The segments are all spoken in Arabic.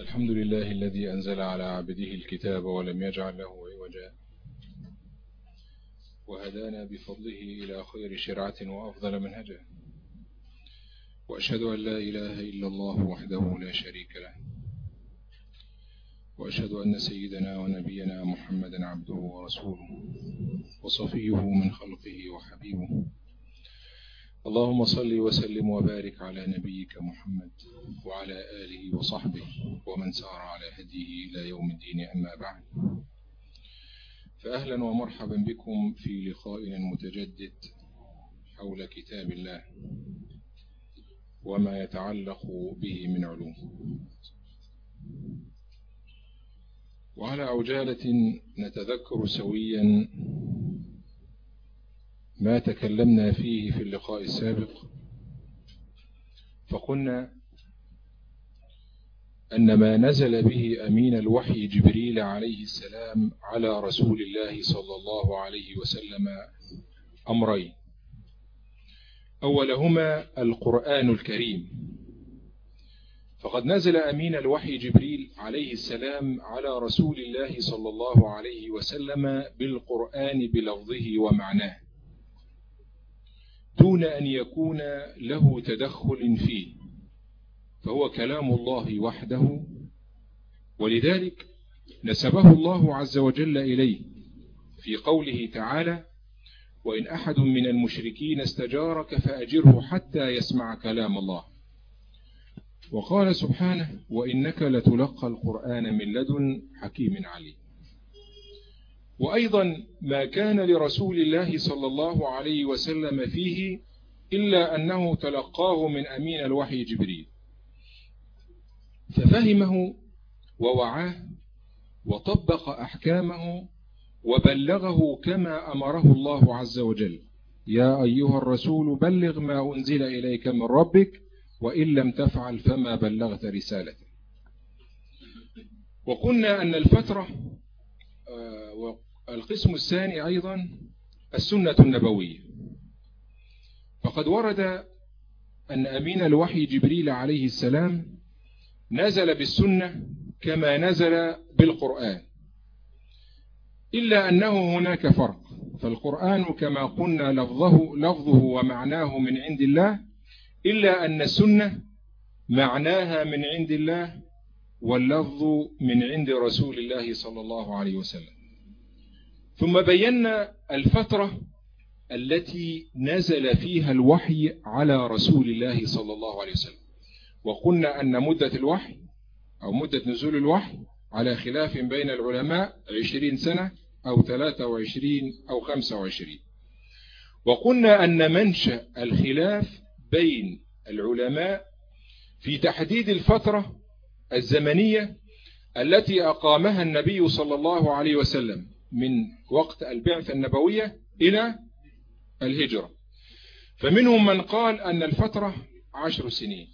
الحمد لله الذي أنزل على عبده الكتاب ولم يجعل له عوجا. وهدانا بفضله إلى خير شرعة وأفضل منهجا. وأشهد أن لا إله إلا الله وحده لا شريك له. وأشهد أن سيدنا ونبينا محمدا عبده ورسوله وصفيه من خلقه وحبيبه. اللهم صل وسلم وبارك على نبيك محمد وعلى آله وصحبه ومن سار على هديه إلى يوم الدين أما بعد. فأهلا ومرحبا بكم في لقائنا المتجدد حول كتاب الله وما يتعلق به من علوم. وعلى عجالة نتذكر سويا ما تكلمنا فيه في اللقاء السابق فقلنا أن ما نزل به أمين الوحي جبريل عليه السلام على رسول الله صلى الله عليه وسلم أمرين. أولهما القرآن الكريم. فقد نزل أمين الوحي جبريل عليه السلام على رسول الله صلى الله عليه وسلم بالقرآن بلفظه ومعناه. دون أن يكون له تدخل فيه فهو كلام الله وحده. ولذلك نسبه الله عز وجل إليه في قوله تعالى وإن أحد من المشركين استجارك فأجره حتى يسمع كلام الله وقال سبحانه وإنك لتلقى القرآن من لدن حكيم عليم وأيضا ما كان لرسول الله صلى الله عليه وسلم فيه إلا أنه تلقاه من أمين الوحي جبريل. ففهمه ووعاه وطبق أحكامه وبلغه كما أمره الله عز وجل. يا أيها الرسول بلغ ما أنزل إليك من ربك وإن لم تفعل فما بلغت رسالته. وقلنا أن الفترة القسم الثاني أيضا السنة النبوية. فقد ورد أن أمين الوحي جبريل عليه السلام نزل بالسنة كما نزل بالقرآن إلا أنه هناك فرق. فالقرآن كما قلنا لفظه, لفظه ومعناه من عند الله إلا أن السنة معناها من عند الله واللفظ من عند رسول الله صلى الله عليه وسلم. ثم بينا الفترة التي نزل فيها الوحي على رسول الله صلى الله عليه وسلم. وقلنا أن مدة الوحي أو مدة نزول الوحي على خلاف بين العلماء عشرين سنة أو ثلاثة وعشرين أو خمسة وعشرين. وقلنا أن منشأ الخلاف بين العلماء في تحديد الفترة الزمنية التي أقامها النبي صلى الله عليه وسلم. من وقت البعثة النبوية إلى الهجرة. فمنهم من قال أن الفترة عشر سنين.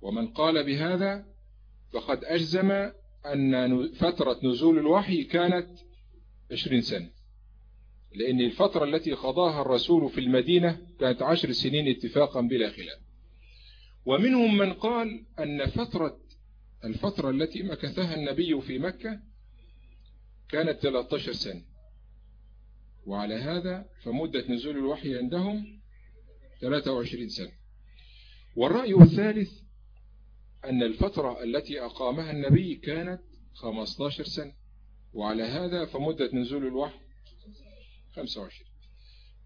ومن قال بهذا فقد أجزم أن فترة نزول الوحي كانت عشرين سنة. لأن الفترة التي قضاها الرسول في المدينة كانت عشر سنين اتفاقا بلا خلاف. ومنهم من قال أن فترة الفترة التي مكثها النبي في مكة كانت 13 سنة. وعلى هذا فمدة نزول الوحي عندهم 23 سنة. والرأي الثالث أن الفترة التي أقامها النبي كانت 15 سنة. وعلى هذا فمدة نزول الوحي 25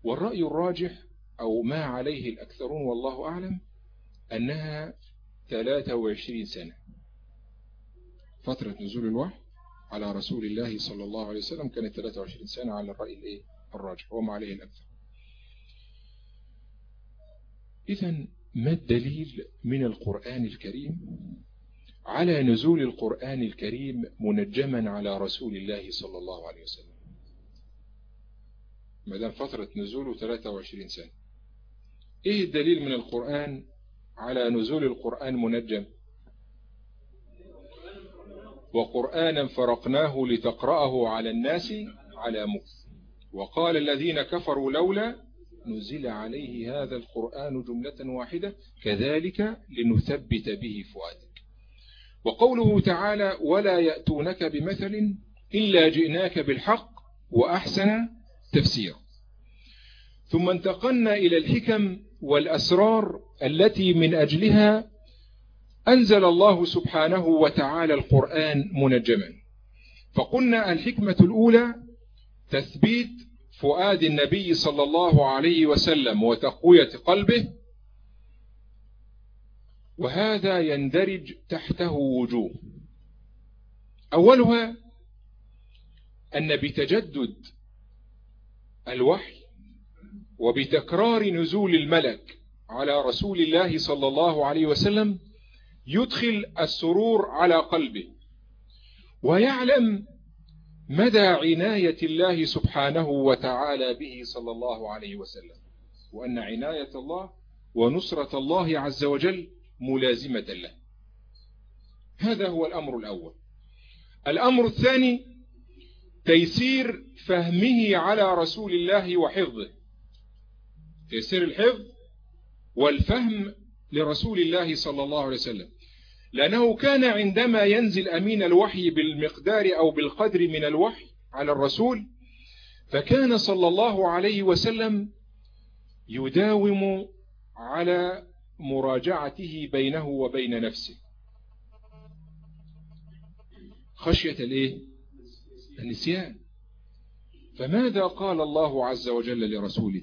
والرأي الراجح أو ما عليه الأكثرون والله أعلم أنها 23 سنة. فترة نزول الوحي على رسول الله صلى الله عليه وسلم كانت 23 سنة على الرأي الإيه؟ الراجح وما عليه الأكثر إذا ما الدليل من القرآن الكريم؟ على نزول القرآن الكريم منجما على رسول الله صلى الله عليه وسلم. ما دام فترة نزوله 23 سنة. إيه الدليل من القرآن على نزول القرآن منجم وقرآنا فرقناه لتقرأه على الناس على مكث وقال الذين كفروا لولا نزل عليه هذا القرآن جملة واحدة كذلك لنثبت به فؤادك. وقوله تعالى ولا يأتونك بمثل إلا جئناك بالحق وأحسن تفسير ثم انتقلنا إلى الحكم والأسرار التي من أجلها أنزل الله سبحانه وتعالى القرآن منجما. فقلنا الحكمة الأولى تثبيت فؤاد النبي صلى الله عليه وسلم وتقوية قلبه وهذا يندرج تحته وجوه. أولها أن بتجدد الوحي وبتكرار نزول الملك على رسول الله صلى الله عليه وسلم يدخل السرور على قلبه ويعلم مدى عناية الله سبحانه وتعالى به صلى الله عليه وسلم وأن عناية الله ونصرة الله عز وجل ملازمة له. هذا هو الأمر الأول. الأمر الثاني تيسير فهمه على رسول الله وحفظه. تيسير الحفظ والفهم لرسول الله صلى الله عليه وسلم. لأنه كان عندما ينزل أمين الوحي بالمقدار أو بالقدر من الوحي على الرسول فكان صلى الله عليه وسلم يداوم على مراجعته بينه وبين نفسه. خشية الإيه؟ النسيان. فماذا قال الله عز وجل لرسوله؟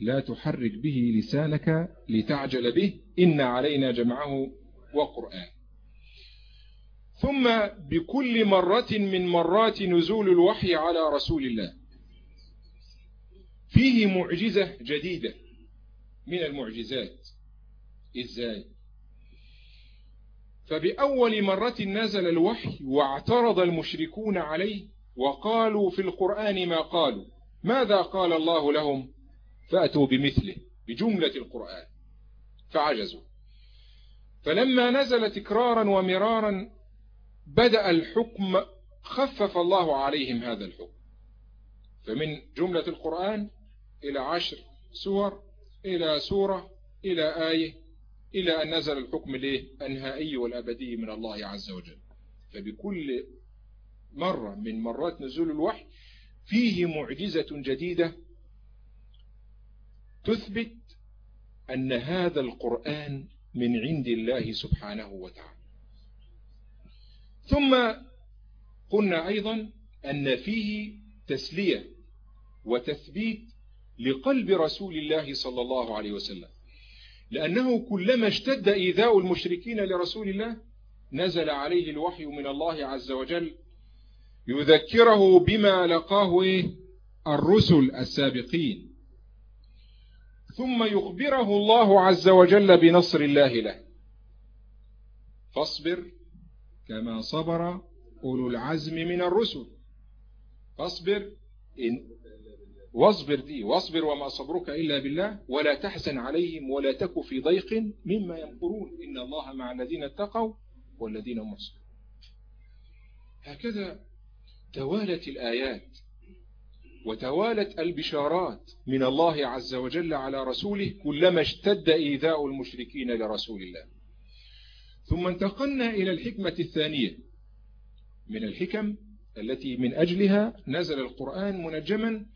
لا تحرك به لسانك لتعجل به إن علينا جمعه وقرآن. ثم بكل مرة من مرات نزول الوحي على رسول الله. فيه معجزة جديدة من المعجزات إزاي؟ فبأول مرة نزل الوحي واعترض المشركون عليه وقالوا في القرآن ما قالوا. ماذا قال الله لهم؟ فأتوا بمثله بجملة القرآن. فعجزوا. فلما نزل تكرارا ومرارا بدأ الحكم خفف الله عليهم هذا الحكم. فمن جملة القرآن إلى عشر سور إلى سورة إلى آية إلى أن نزل الحكم النهائي والأبدي من الله عز وجل. فبكل مرة من مرات نزول الوحي فيه معجزة جديدة تثبت أن هذا القرآن من عند الله سبحانه وتعالى. ثم قلنا أيضا أن فيه تسلية وتثبيت لقلب رسول الله صلى الله عليه وسلم. لأنه كلما اشتد إيذاء المشركين لرسول الله نزل عليه الوحي من الله عز وجل يذكره بما لقاه إيه؟ الرسل السابقين. ثم يخبره الله عز وجل بنصر الله له. فاصبر كما صبر أولو العزم من الرسل. فاصبر إن واصبر دي واصبر وما صبرك إلا بالله ولا تحزن عليهم ولا تك في ضيق مما ينقرون إن الله مع الذين اتقوا والذين هم هكذا توالت الآيات وتوالت البشارات من الله عز وجل على رسوله كلما اشتد إيذاء المشركين لرسول الله. ثم انتقلنا إلى الحكمة الثانية. من الحكم التي من أجلها نزل القرآن منجما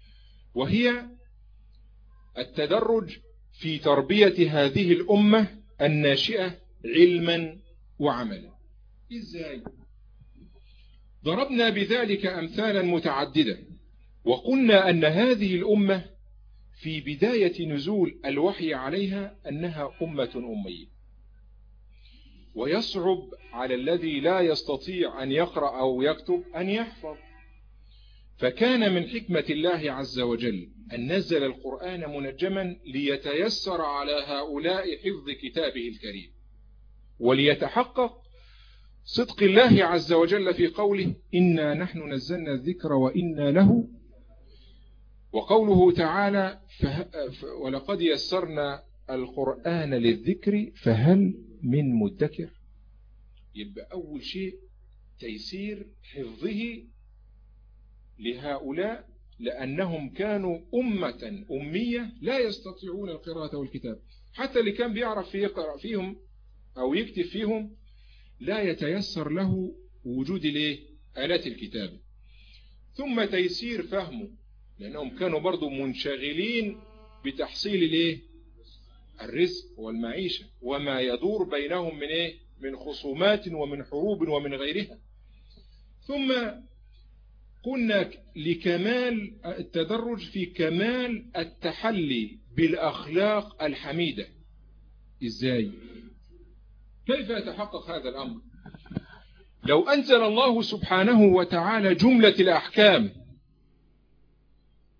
وهي التدرج في تربية هذه الأمة الناشئة علما وعملا. إزاي؟ ضربنا بذلك أمثالا متعددة. وقلنا أن هذه الأمة في بداية نزول الوحي عليها أنها أمة أمية. ويصعب على الذي لا يستطيع أن يقرأ أو يكتب أن يحفظ. فكان من حكمة الله عز وجل أن نزل القرآن منجما ليتيسر على هؤلاء حفظ كتابه الكريم وليتحقق صدق الله عز وجل في قوله إنا نحن نزلنا الذكر وإنا له وقوله تعالى ولقد يسرنا القرآن للذكر فهل من مدكر؟ يبقى أول شيء تيسير حفظه لهؤلاء لأنهم كانوا أمة أمية لا يستطيعون القراءة والكتاب حتى اللي كان بيعرف يقرأ فيهم أو يكتب فيهم لا يتيسر له وجود الإيه؟ آلات الكتابة. ثم تيسير فهمه. لأنهم كانوا برضو منشغلين بتحصيل الإيه؟ الرزق والمعيشة وما يدور بينهم من إيه؟ من خصومات ومن حروب ومن غيرها. ثم قلنا لكمال التدرج في كمال التحلي بالأخلاق الحميدة. إزاي؟ كيف يتحقق هذا الأمر؟ لو أنزل الله سبحانه وتعالى جملة الأحكام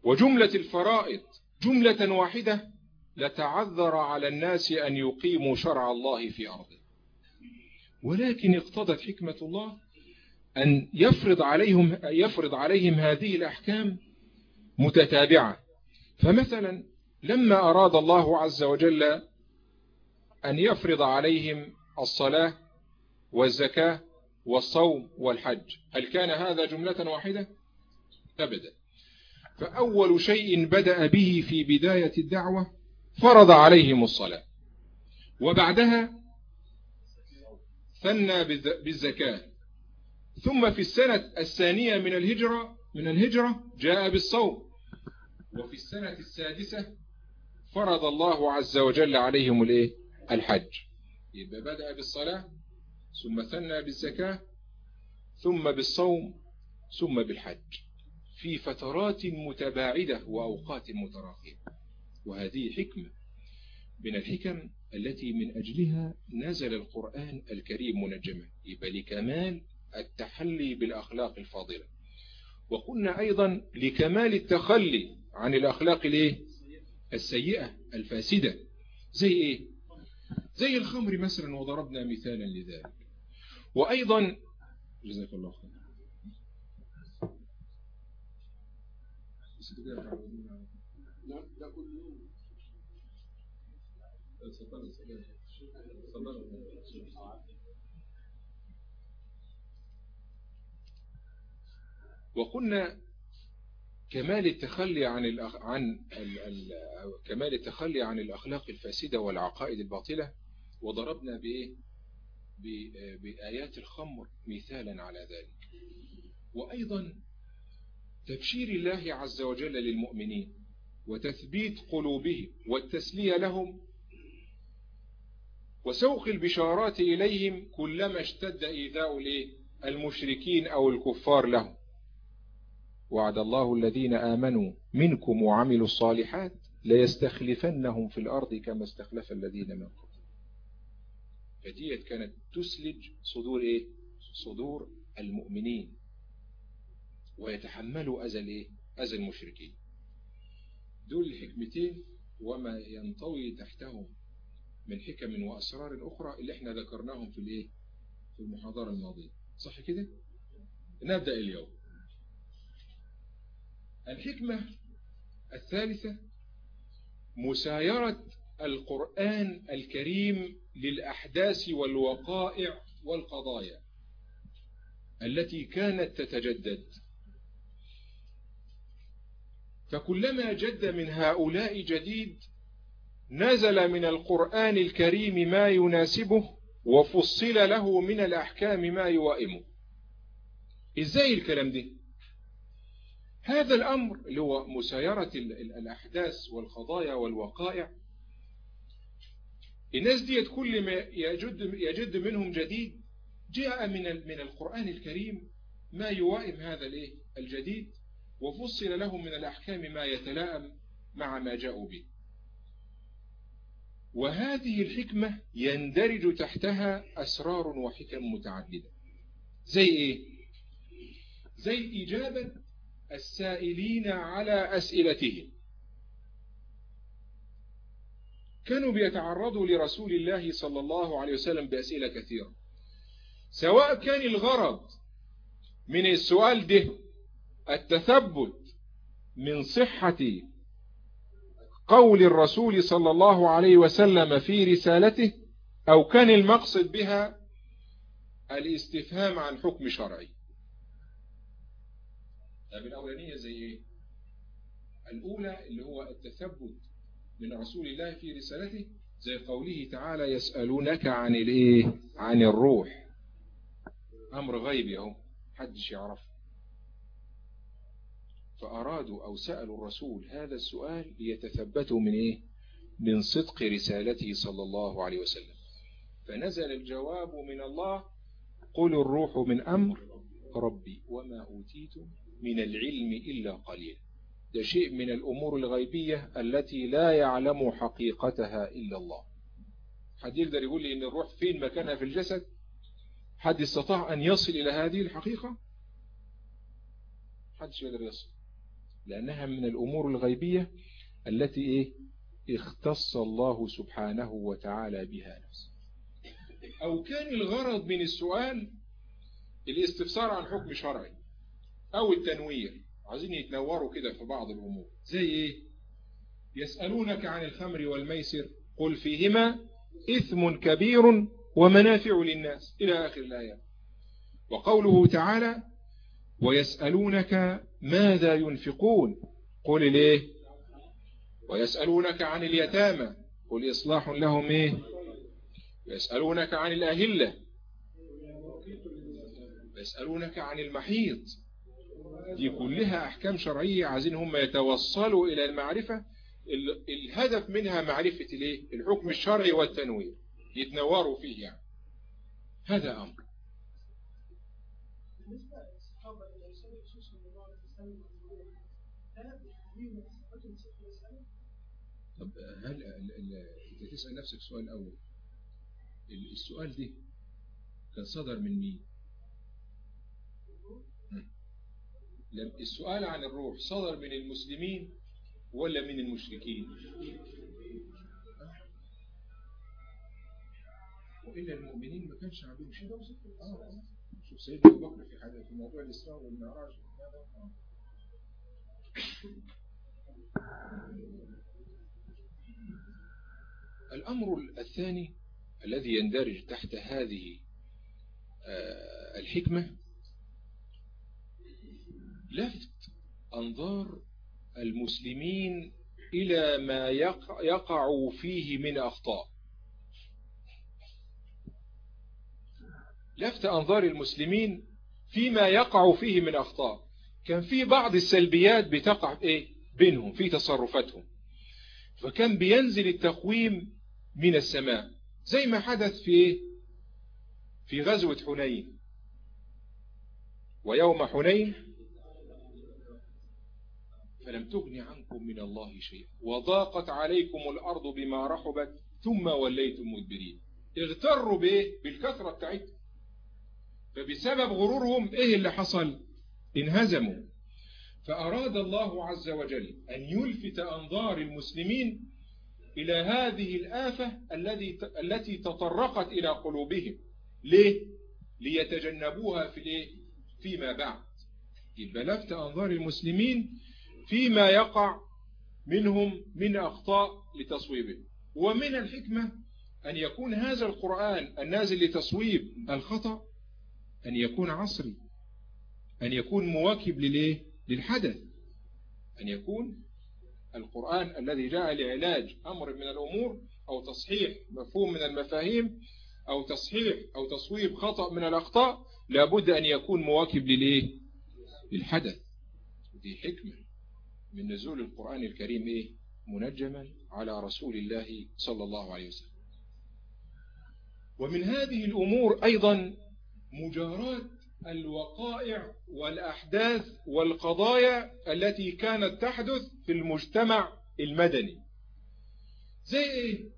وجملة الفرائض جملة واحدة لتعذر على الناس أن يقيموا شرع الله في أرضه. ولكن اقتضت حكمة الله أن يفرض عليهم, يفرض عليهم هذه الأحكام متتابعة. فمثلا لما أراد الله عز وجل أن يفرض عليهم الصلاة والزكاة والصوم والحج هل كان هذا جملة واحدة؟ أبدا. فأول شيء بدأ به في بداية الدعوة فرض عليهم الصلاة. وبعدها ثنى بالزكاة. ثم في السنة الثانية من الهجرة من الهجرة جاء بالصوم. وفي السنة السادسة فرض الله عز وجل عليهم الإيه؟ الحج. يبقى بدأ بالصلاة ثم ثنى بالزكاة ثم بالصوم ثم بالحج. في فترات متباعدة وأوقات متراخية وهذه حكمة. من الحكم التي من أجلها نزل القرآن الكريم منجما. يبقى لكمال التحلي بالأخلاق الفاضلة. وقلنا أيضا لكمال التخلي عن الأخلاق الإيه؟ السيئة الفاسدة. زي إيه؟ زي الخمر مثلا وضربنا مثالا لذلك. وأيضا جزاك الله خير وقلنا كمال التخلي عن الأخ... عن ال... ال... كمال التخلي عن الأخلاق الفاسدة والعقائد الباطلة وضربنا بإيه؟ ب... بآيات الخمر مثالا على ذلك. وأيضا تبشير الله عز وجل للمؤمنين وتثبيت قلوبهم والتسلية لهم وسوق البشارات إليهم كلما اشتد إيذاء المشركين أو الكفار لهم. وعد الله الذين آمنوا منكم وعملوا الصالحات ليستخلفنهم في الأرض كما استخلف الذين من قبل. فديت كانت تسلج صدور إيه؟ صدور المؤمنين. ويتحملوا أذى الإيه؟ أذى المشركين دول الحكمتين وما ينطوي تحتهم من حكم وأسرار أخرى اللي إحنا ذكرناهم في الإيه؟ في المحاضرة الماضية صح كده؟ نبدأ اليوم الحكمة الثالثة مسايرة القرآن الكريم للأحداث والوقائع والقضايا التي كانت تتجدد فكلما جد من هؤلاء جديد نزل من القرآن الكريم ما يناسبه وفصل له من الأحكام ما يوائمه. إزاي الكلام ده؟ هذا الأمر اللي هو مسايرة الأحداث والقضايا والوقائع الناس ديت كل ما يجد, يجد منهم جديد جاء من القرآن الكريم ما يوائم هذا الإيه؟ الجديد. وفصل لهم من الأحكام ما يتلائم مع ما جاءوا به. وهذه الحكمة يندرج تحتها أسرار وحكم متعددة. زي إيه؟ زي إجابة السائلين على أسئلتهم. كانوا بيتعرضوا لرسول الله صلى الله عليه وسلم بأسئلة كثيرة. سواء كان الغرض من السؤال ده التثبت من صحة قول الرسول صلى الله عليه وسلم في رسالته أو كان المقصد بها الاستفهام عن حكم شرعي. طيب الأولانية زي إيه؟ الأولى اللي هو التثبت من رسول الله في رسالته زي قوله تعالى يسألونك عن الإيه؟ عن الروح. أمر غيبي أهو حدش يعرفه. فأرادوا أو سألوا الرسول هذا السؤال ليتثبتوا من إيه؟ من صدق رسالته صلى الله عليه وسلم. فنزل الجواب من الله قل الروح من أمر ربي وما أوتيتم من العلم إلا قليل. ده شيء من الأمور الغيبية التي لا يعلم حقيقتها إلا الله. حد يقدر يقول لي إن الروح فين مكانها في الجسد؟ حد استطاع أن يصل إلى هذه الحقيقة؟ حدش يقدر يصل. لأنها من الأمور الغيبية التي إيه؟ اختص الله سبحانه وتعالى بها نفسه. أو كان الغرض من السؤال الاستفسار عن حكم شرعي أو التنوير. عايزين يتنوروا كده في بعض الأمور. زي إيه؟ يسألونك عن الخمر والميسر قل فيهما إثم كبير ومنافع للناس. إلى آخر الآية. وقوله تعالى ويسألونك ماذا ينفقون؟ قل ليه ويسألونك عن اليتامى. قل إصلاح لهم إيه؟ يسألونك عن الأهلة. يسألونك عن المحيط. دي كلها أحكام شرعية عايزين هم يتوصلوا إلى المعرفة. الهدف منها معرفة الإيه؟ الحكم الشرعي والتنوير. يتنوروا فيه يعني. هذا أمر. طب هل انت تسأل نفسك سؤال أول. السؤال ده كان صدر من مين؟ السؤال عن الروح صدر من المسلمين ولا من المشركين؟ وإلا المؤمنين ما كانش عندهم شيء آه. شوف سيدنا أبو بكر في حدث في موضوع الإسراء والمعراج. الأمر الثاني الذي يندرج تحت هذه آه، الحكمة لفت أنظار المسلمين إلى ما يقع فيه من أخطاء. لفت أنظار المسلمين فيما يقع فيه من أخطاء. كان في بعض السلبيات بتقع إيه بينهم في تصرفاتهم. فكان بينزل التقويم من السماء. زي ما حدث في في غزوة حنين. ويوم حنين فلم تغن عنكم من الله شيئا. وضاقت عليكم الأرض بما رحبت ثم وليتم مدبرين. اغتروا بايه بالكثرة بتاعتهم فبسبب غرورهم إيه اللي حصل؟ انهزموا. فأراد الله عز وجل أن يلفت أنظار المسلمين إلى هذه الآفة الذي التي تطرقت إلى قلوبهم ليه؟ ليتجنبوها في الايه؟ فيما بعد يبقى لفت أنظار المسلمين فيما يقع منهم من أخطاء لتصويبه ومن الحكمة أن يكون هذا القرآن النازل لتصويب الخطأ أن يكون عصري أن يكون مواكب لليه للحدث أن يكون القرآن الذي جاء لعلاج أمر من الأمور أو تصحيح مفهوم من المفاهيم أو تصحيح أو تصويب خطأ من الأخطاء لابد أن يكون مواكب لليه للحدث. دي حكمة من نزول القرآن الكريم إيه؟ منجما على رسول الله صلى الله عليه وسلم. ومن هذه الأمور أيضا مجاراة الوقائع والأحداث والقضايا التي كانت تحدث في المجتمع المدني. زي إيه؟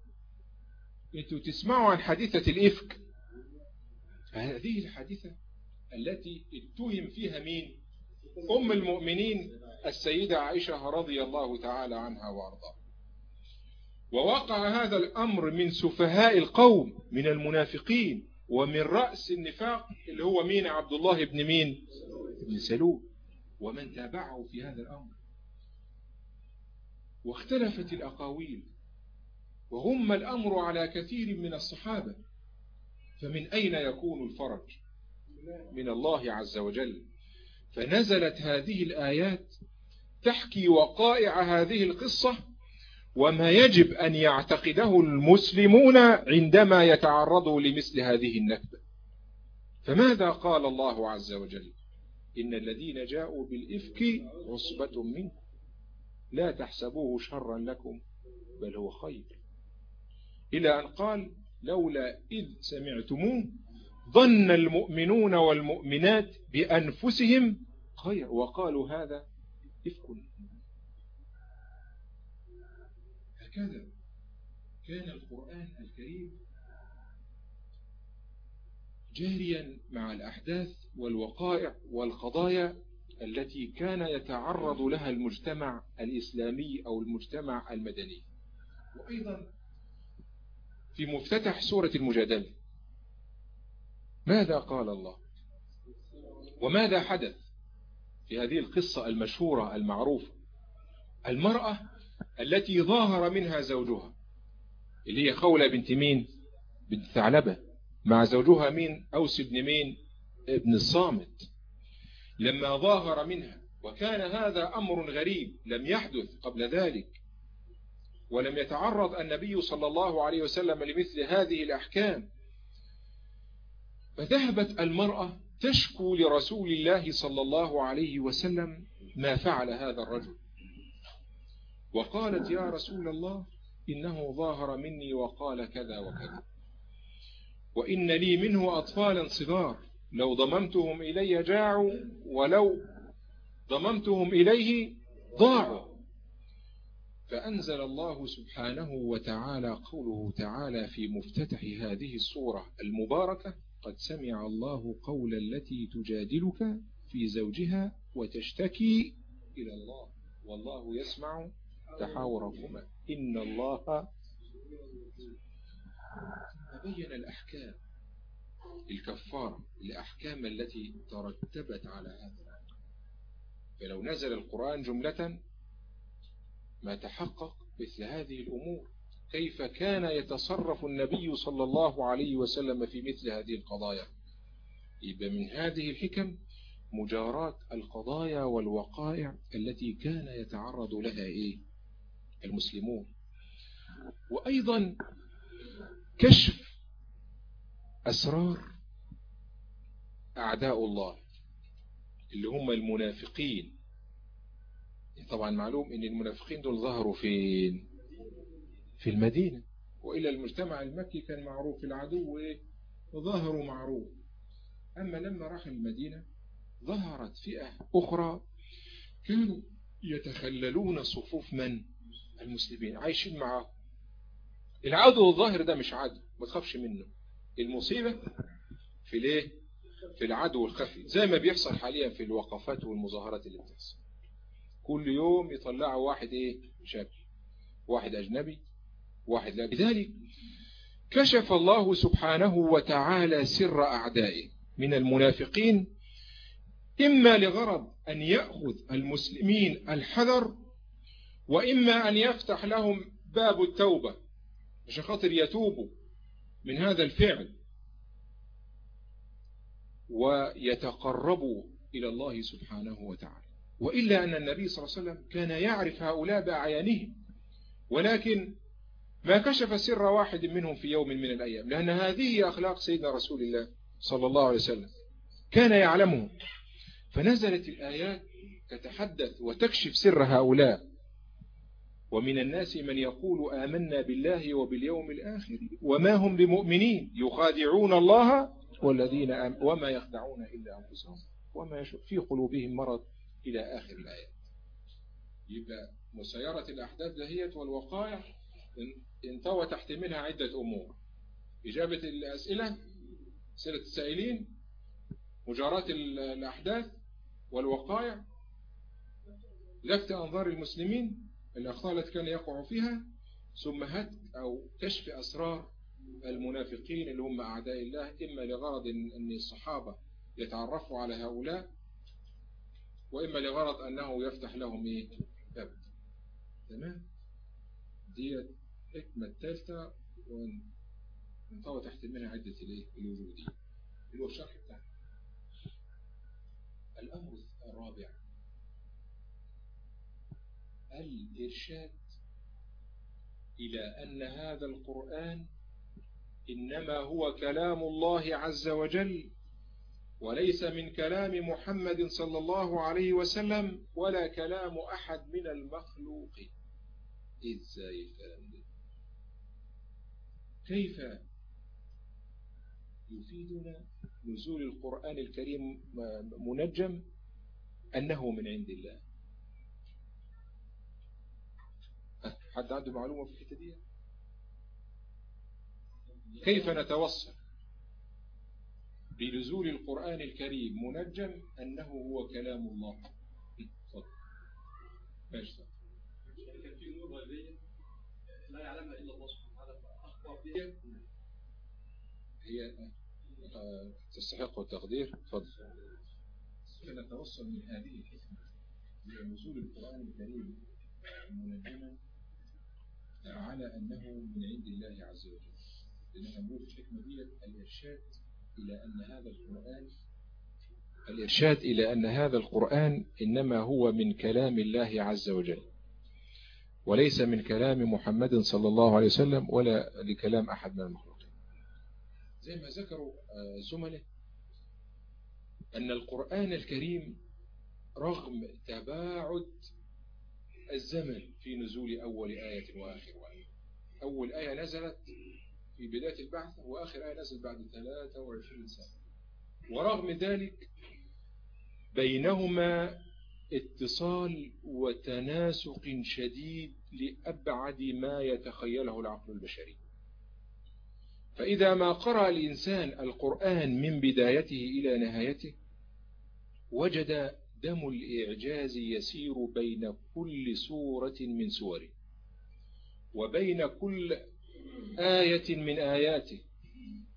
أنتوا تسمعوا عن حادثة الإفك. هذه الحادثة التي اتهم فيها مين؟ أم المؤمنين السيدة عائشة رضي الله تعالى عنها وأرضاها. ووقع هذا الأمر من سفهاء القوم من المنافقين. ومن رأس النفاق اللي هو مين؟ عبد الله بن مين؟ بن سلول. ومن تابعه في هذا الأمر. واختلفت الأقاويل. وهم الأمر على كثير من الصحابة. فمن أين يكون الفرج؟ من الله عز وجل. فنزلت هذه الآيات تحكي وقائع هذه القصة وما يجب أن يعتقده المسلمون عندما يتعرضوا لمثل هذه النكبة فماذا قال الله عز وجل؟ إن الذين جاءوا بالإفك عصبة منكم. لا تحسبوه شرا لكم بل هو خير. إلى أن قال لولا إذ سمعتموه ظن المؤمنون والمؤمنات بأنفسهم خير وقالوا هذا إفك. هكذا كان القرآن الكريم جاريا مع الأحداث والوقائع والقضايا التي كان يتعرض لها المجتمع الإسلامي أو المجتمع المدني. وأيضا في مفتتح سورة المجادلة. ماذا قال الله؟ وماذا حدث في هذه القصة المشهورة المعروفة؟ المرأة التي ظاهر منها زوجها اللي هي خولة بنت مين؟ بنت ثعلبة مع زوجها مين؟ أوس بن مين؟ ابن الصامت. لما ظاهر منها وكان هذا أمر غريب لم يحدث قبل ذلك ولم يتعرض النبي صلى الله عليه وسلم لمثل هذه الأحكام. فذهبت المرأة تشكو لرسول الله صلى الله عليه وسلم ما فعل هذا الرجل. وقالت يا رسول الله إنه ظاهر مني وقال كذا وكذا. وإن لي منه أطفالا صغار لو ضممتهم إلي جاعوا ولو ضممتهم إليه ضاعوا. فأنزل الله سبحانه وتعالى قوله تعالى في مفتتح هذه الصورة المباركة قد سمع الله قول التي تجادلك في زوجها وتشتكي إلى الله والله يسمع تحاوركما إن الله تبين الأحكام الكفارة الأحكام التي ترتبت على هذا. فلو نزل القرآن جملة ما تحقق مثل هذه الأمور كيف كان يتصرف النبي صلى الله عليه وسلم في مثل هذه القضايا؟ يبقى من هذه الحكم مجاراة القضايا والوقائع التي كان يتعرض لها إيه؟ المسلمون. وأيضا كشف أسرار أعداء الله اللي هم المنافقين. طبعا معلوم إن المنافقين دول ظهروا فين؟ في المدينة. وإلا المجتمع المكي كان معروف العدو إيه؟ ظهروا معروف. أما لما راح المدينة ظهرت فئة أخرى كانوا يتخللون صفوف من؟ المسلمين عايشين معه العدو الظاهر ده مش عدو ما تخافش منه. المصيبة في ليه في العدو الخفي زي ما بيحصل حاليا في الوقفات والمظاهرات اللي بتحصل. كل يوم يطلعوا واحد إيه؟ شكل واحد أجنبي واحد لا. لذلك كشف الله سبحانه وتعالى سر أعدائه من المنافقين إما لغرض أن يأخذ المسلمين الحذر وإما أن يفتح لهم باب التوبة عشان خاطر يتوبوا من هذا الفعل ويتقربوا إلى الله سبحانه وتعالى. وإلا أن النبي صلى الله عليه وسلم كان يعرف هؤلاء بأعيانهم ولكن ما كشف سر واحد منهم في يوم من الأيام لأن هذه أخلاق سيدنا رسول الله صلى الله عليه وسلم. كان يعلمه فنزلت الآيات تتحدث وتكشف سر هؤلاء. ومن الناس من يقول آمنا بالله وباليوم الآخر وما هم بمؤمنين يخادعون الله والذين آم وما يخدعون إلا أنفسهم وما في قلوبهم مرض إلى آخر الآيات. يبقى مسيرة الأحداث دهيت والوقائع انطوى تحت منها عدة أمور. إجابة الأسئلة أسئلة السائلين مجاراة الأحداث والوقائع لفت أنظار المسلمين الأخطاء التي كان يقع فيها ثم هتك أو كشف أسرار المنافقين اللي هم أعداء الله إما لغرض أن الصحابة يتعرفوا على هؤلاء وإما لغرض أنه يفتح لهم إيه؟ باب. تمام؟ ديت الحكمة الثالثة وانطوى تحت منها عدة الإيه؟ الوجودية اللي هو الشرح بتاعه الأمر الرابع. الإرشاد إلى أن هذا القرآن إنما هو كلام الله عز وجل وليس من كلام محمد صلى الله عليه وسلم ولا كلام أحد من المخلوقين إزاي الكلام ده كيف يفيدنا نزول القرآن الكريم منجم؟ أنه من عند الله. حد عنده معلومة في الحتة دي؟ كيف نتوصل بنزول القرآن الكريم منجم أنه هو كلام الله؟ تفضل ماشي كان في نور غيبية لا يعلمها إلا الله سبحانه وتعالى. فأخبر بها هي تستحق التقدير؟ تفضل. نتوصل من هذه الحكمة لنزول القرآن الكريم منجما؟ على أنه من عند الله عز وجل. لأنها نقول الحكمة دي الإرشاد إلى أن هذا القرآن الإرشاد إلى أن هذا القرآن إنما هو من كلام الله عز وجل وليس من كلام محمد صلى الله عليه وسلم ولا لكلام أحد من المخلوقين. زي ما ذكروا زملاء أن القرآن الكريم رغم تباعد الزمن في نزول أول آية وآخر آية. أول آية نزلت في بداية البحث وآخر آية نزلت بعد 23 سنة. ورغم ذلك بينهما اتصال وتناسق شديد لأبعد ما يتخيله العقل البشري. فإذا ما قرأ الإنسان القرآن من بدايته إلى نهايته وجد دم الإعجاز يسير بين كل سورة من سوره وبين كل آية من آياته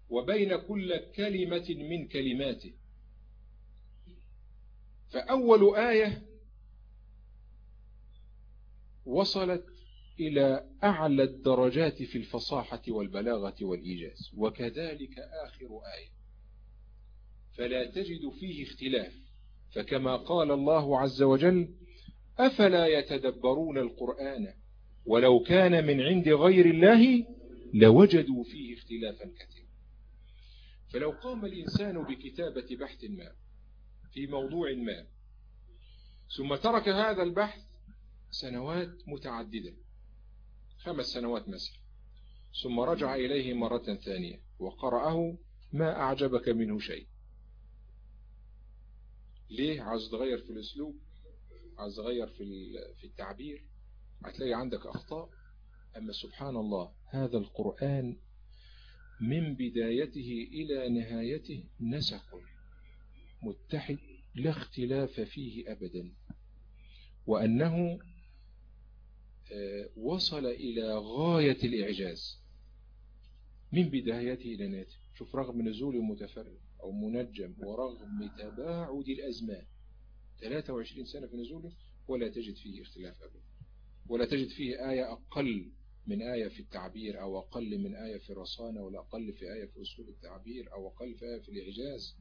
وبين كل كلمة من كلماته. فأول آية وصلت إلى أعلى الدرجات في الفصاحة والبلاغة والإيجاز وكذلك آخر آية. فلا تجد فيه اختلاف. فكما قال الله عز وجل أفلا يتدبرون القرآن ولو كان من عند غير الله لوجدوا فيه اختلافا كثيرا. فلو قام الإنسان بكتابة بحث ما في موضوع ما ثم ترك هذا البحث سنوات متعددة خمس سنوات مثلا ثم رجع إليه مرة ثانية وقرأه ما أعجبك منه شيء. ليه عايز تغير في الأسلوب؟ عايز تغير في في التعبير؟ هتلاقي عندك أخطاء. أما سبحان الله هذا القرآن من بدايته إلى نهايته نسق متحد لا اختلاف فيه أبدا. وأنه وصل إلى غاية الإعجاز من بدايته إلى نهايته. شوف رغم نزول متفرد أو منجم ورغم تباعد الأزمان. 23 سنة في نزوله ولا تجد فيه اختلاف أبدا. ولا تجد فيه آية أقل من آية في التعبير أو أقل من آية في الرصانة ولا أقل في آية في أسلوب التعبير أو أقل في آية في الإعجاز.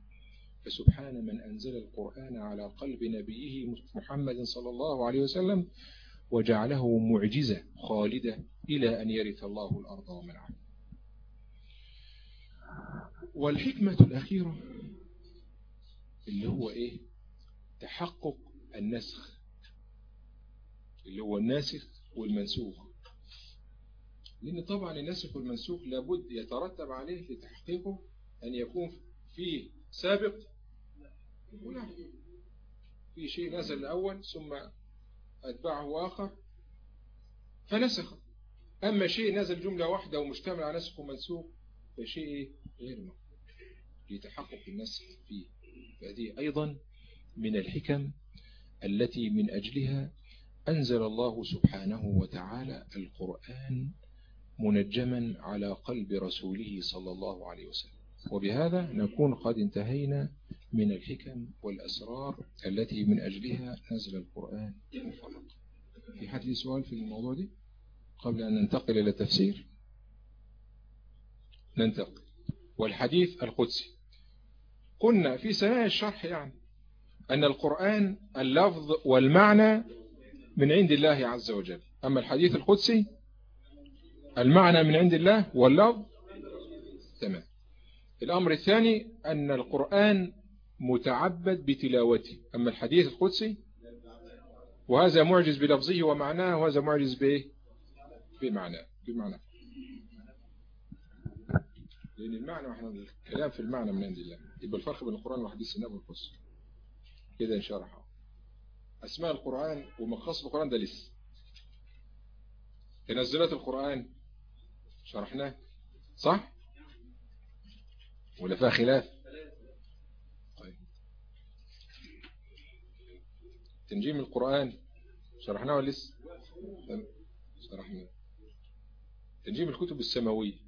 فسبحان من أنزل القرآن على قلب نبيه محمد صلى الله عليه وسلم وجعله معجزة خالدة إلى أن يرث الله الأرض ومن عليها والحكمة الأخيرة اللي هو إيه؟ تحقق النسخ. اللي هو الناسخ والمنسوخ. لأن طبعا الناسخ والمنسوخ لابد يترتب عليه لتحقيقه أن يكون فيه سابق ولا في شيء نزل الأول ثم أتبعه آخر فنسخ. أما شيء نزل جملة واحدة ومشتمل على نسخ ومنسوخ فشيء غير مقبول. لتحقق النسخ فيه فهذه أيضا من الحكم التي من أجلها أنزل الله سبحانه وتعالى القرآن منجما على قلب رسوله صلى الله عليه وسلم. وبهذا نكون قد انتهينا من الحكم والأسرار التي من أجلها نزل القرآن مفرق في حد سؤال في الموضوع دي؟ قبل أن ننتقل إلى التفسير ننتقل. والحديث القدسي. قلنا في سناء الشرح يعني أن القرآن اللفظ والمعنى من عند الله عز وجل. أما الحديث القدسي المعنى من عند الله واللفظ تمام. الأمر الثاني أن القرآن متعبد بتلاوته. أما الحديث القدسي وهذا معجز بلفظه ومعناه وهذا معجز به بمعناه بمعنى لأن المعنى إحنا الكلام في المعنى من عند الله يبقى الفرق بين القرآن والحديث النبوي القدسي كده نشرحه أسماء القرآن ومخص القرآن ده لسه. تنزلات القرآن شرحناه. صح؟ ولا فيها خلاف؟ طيب. تنجيم القرآن شرحناه ولا لسه؟ شرحناه. تنجيم الكتب السماوية.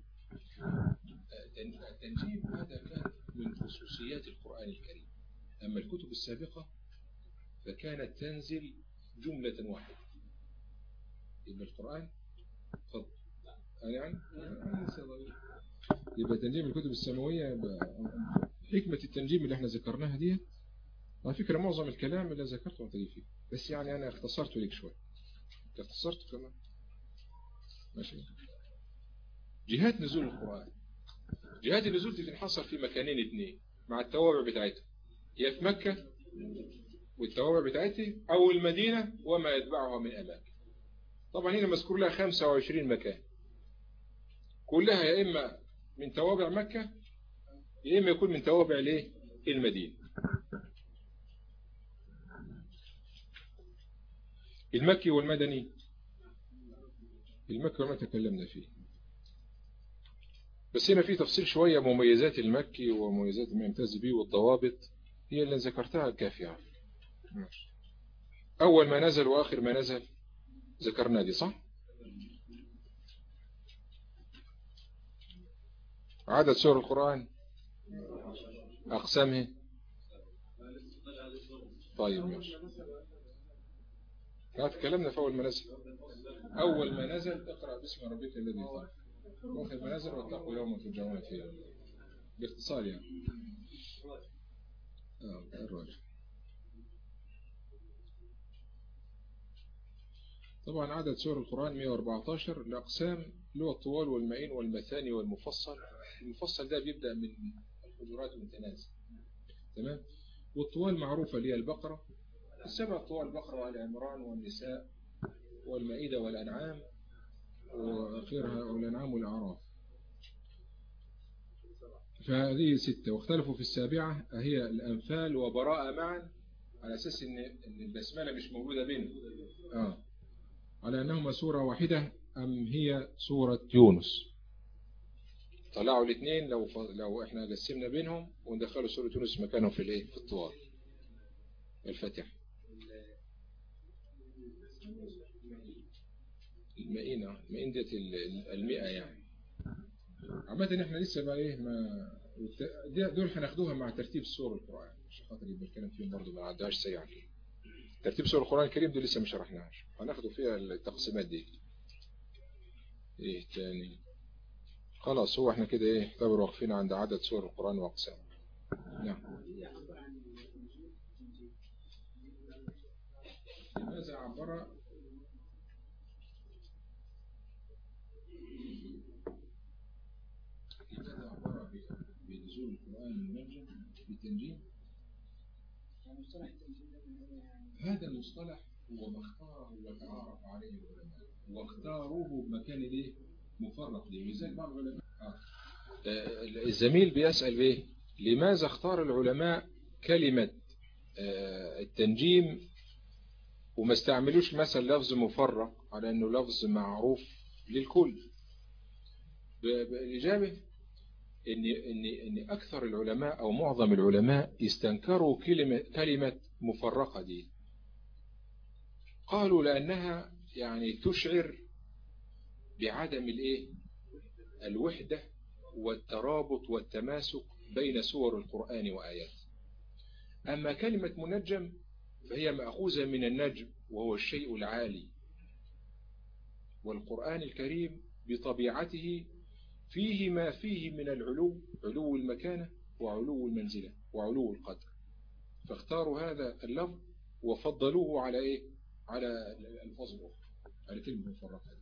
التنجيم هذا كان من خصوصيات القرآن الكريم. أما الكتب السابقة فكانت تنزل جملة واحدة. يبقى القرآن فضل يعني يبقى تنجيم الكتب السماوية حكمة التنجيم اللي إحنا ذكرناها دي. على فكرة معظم الكلام اللي ذكرته هتلاقيه فيه. بس يعني أنا اختصرته لك شوي. اختصرته كمان. ماشي. جهات نزول القرآن. جهات النزول تتحصل في مكانين اثنين مع التوابع بتاعتها هي في مكة والتوابع بتاعتها أو المدينة وما يتبعها من أماكن. طبعا هنا مذكور لها 25 مكان. كلها يا إما من توابع مكة يا إما يكون من توابع ليه المدينة. المكي والمدني. المكي وما تكلمنا فيه. بس هنا في تفصيل شوية مميزات المكي ومميزات ما يمتاز به والضوابط هي اللي ذكرتها الكافية. أول ما نزل وآخر ما نزل ذكرنا دي صح؟ عدد سور القرآن؟ أقسامه؟ طيب ماشي. تكلمنا في أول ما نزل. أول ما نزل اقرأ باسم ربك الذي خلق. ما نزل واتقوا يوم ترجعون فيه باختصار يعني آه الراجل طبعا عدد سور القرآن 114 الأقسام اللي هو الطوال والمعين والمثاني والمفصل. المفصل ده بيبدأ من الحجرات والتنازل تمام؟ والطوال معروفة اللي هي البقرة. السبع طوال البقرة والعمران والنساء والمائدة والأنعام. وآخرها والأنعام والأعراف. فهذه ستة واختلفوا في السابعة هي الأنفال وبراءة معا على أساس إن البسملة مش موجودة بينهم. آه. على أنهما سورة واحدة أم هي سورة يونس؟ طلعوا الاثنين لو ف... لو إحنا قسمنا بينهم وندخلوا سورة يونس مكانهم في الإيه؟ في الطوال. الفاتحة. المئين المئين ديت المئة يعني. عامة إحنا لسه بقى إيه ما دول هناخدوها مع ترتيب سور القرآن عشان خاطر يبقى الكلام فيهم برضه ما عدهاش سريعا ترتيب سور القرآن الكريم دي لسه ما شرحناهاش. هناخده فيها التقسيمات دي. إيه تاني؟ خلاص هو إحنا كده إيه اعتبر واقفين عند عدد سور القرآن وأقسام. نعم. لماذا عبر لماذا عبر بنزول القرآن المنجم بالتنجيم هذا المصطلح هو ما اختاره وتعارف عليه العلماء واختاروه بمكان الايه مفرق ليه. لذلك بعض العلماء. آه. الزميل بيسأل بايه لماذا اختار العلماء كلمة آه التنجيم وما استعملوش مثلا لفظ مفرق على إنه لفظ معروف للكل؟ بالإجابة إن, إن, إن أكثر العلماء أو معظم العلماء استنكروا كلمة, كلمة مفرقة دي. قالوا لأنها يعني تشعر بعدم الإيه؟ الوحدة والترابط والتماسك بين سور القرآن وآيات. أما كلمة منجم فهي مأخوذة من النجم وهو الشيء العالي. والقرآن الكريم بطبيعته فيه ما فيه من العلو علو المكانة وعلو المنزلة وعلو القدر. فاختاروا هذا اللفظ وفضلوه على إيه؟ على الفاظ الاخرى على كلمة مفرقة.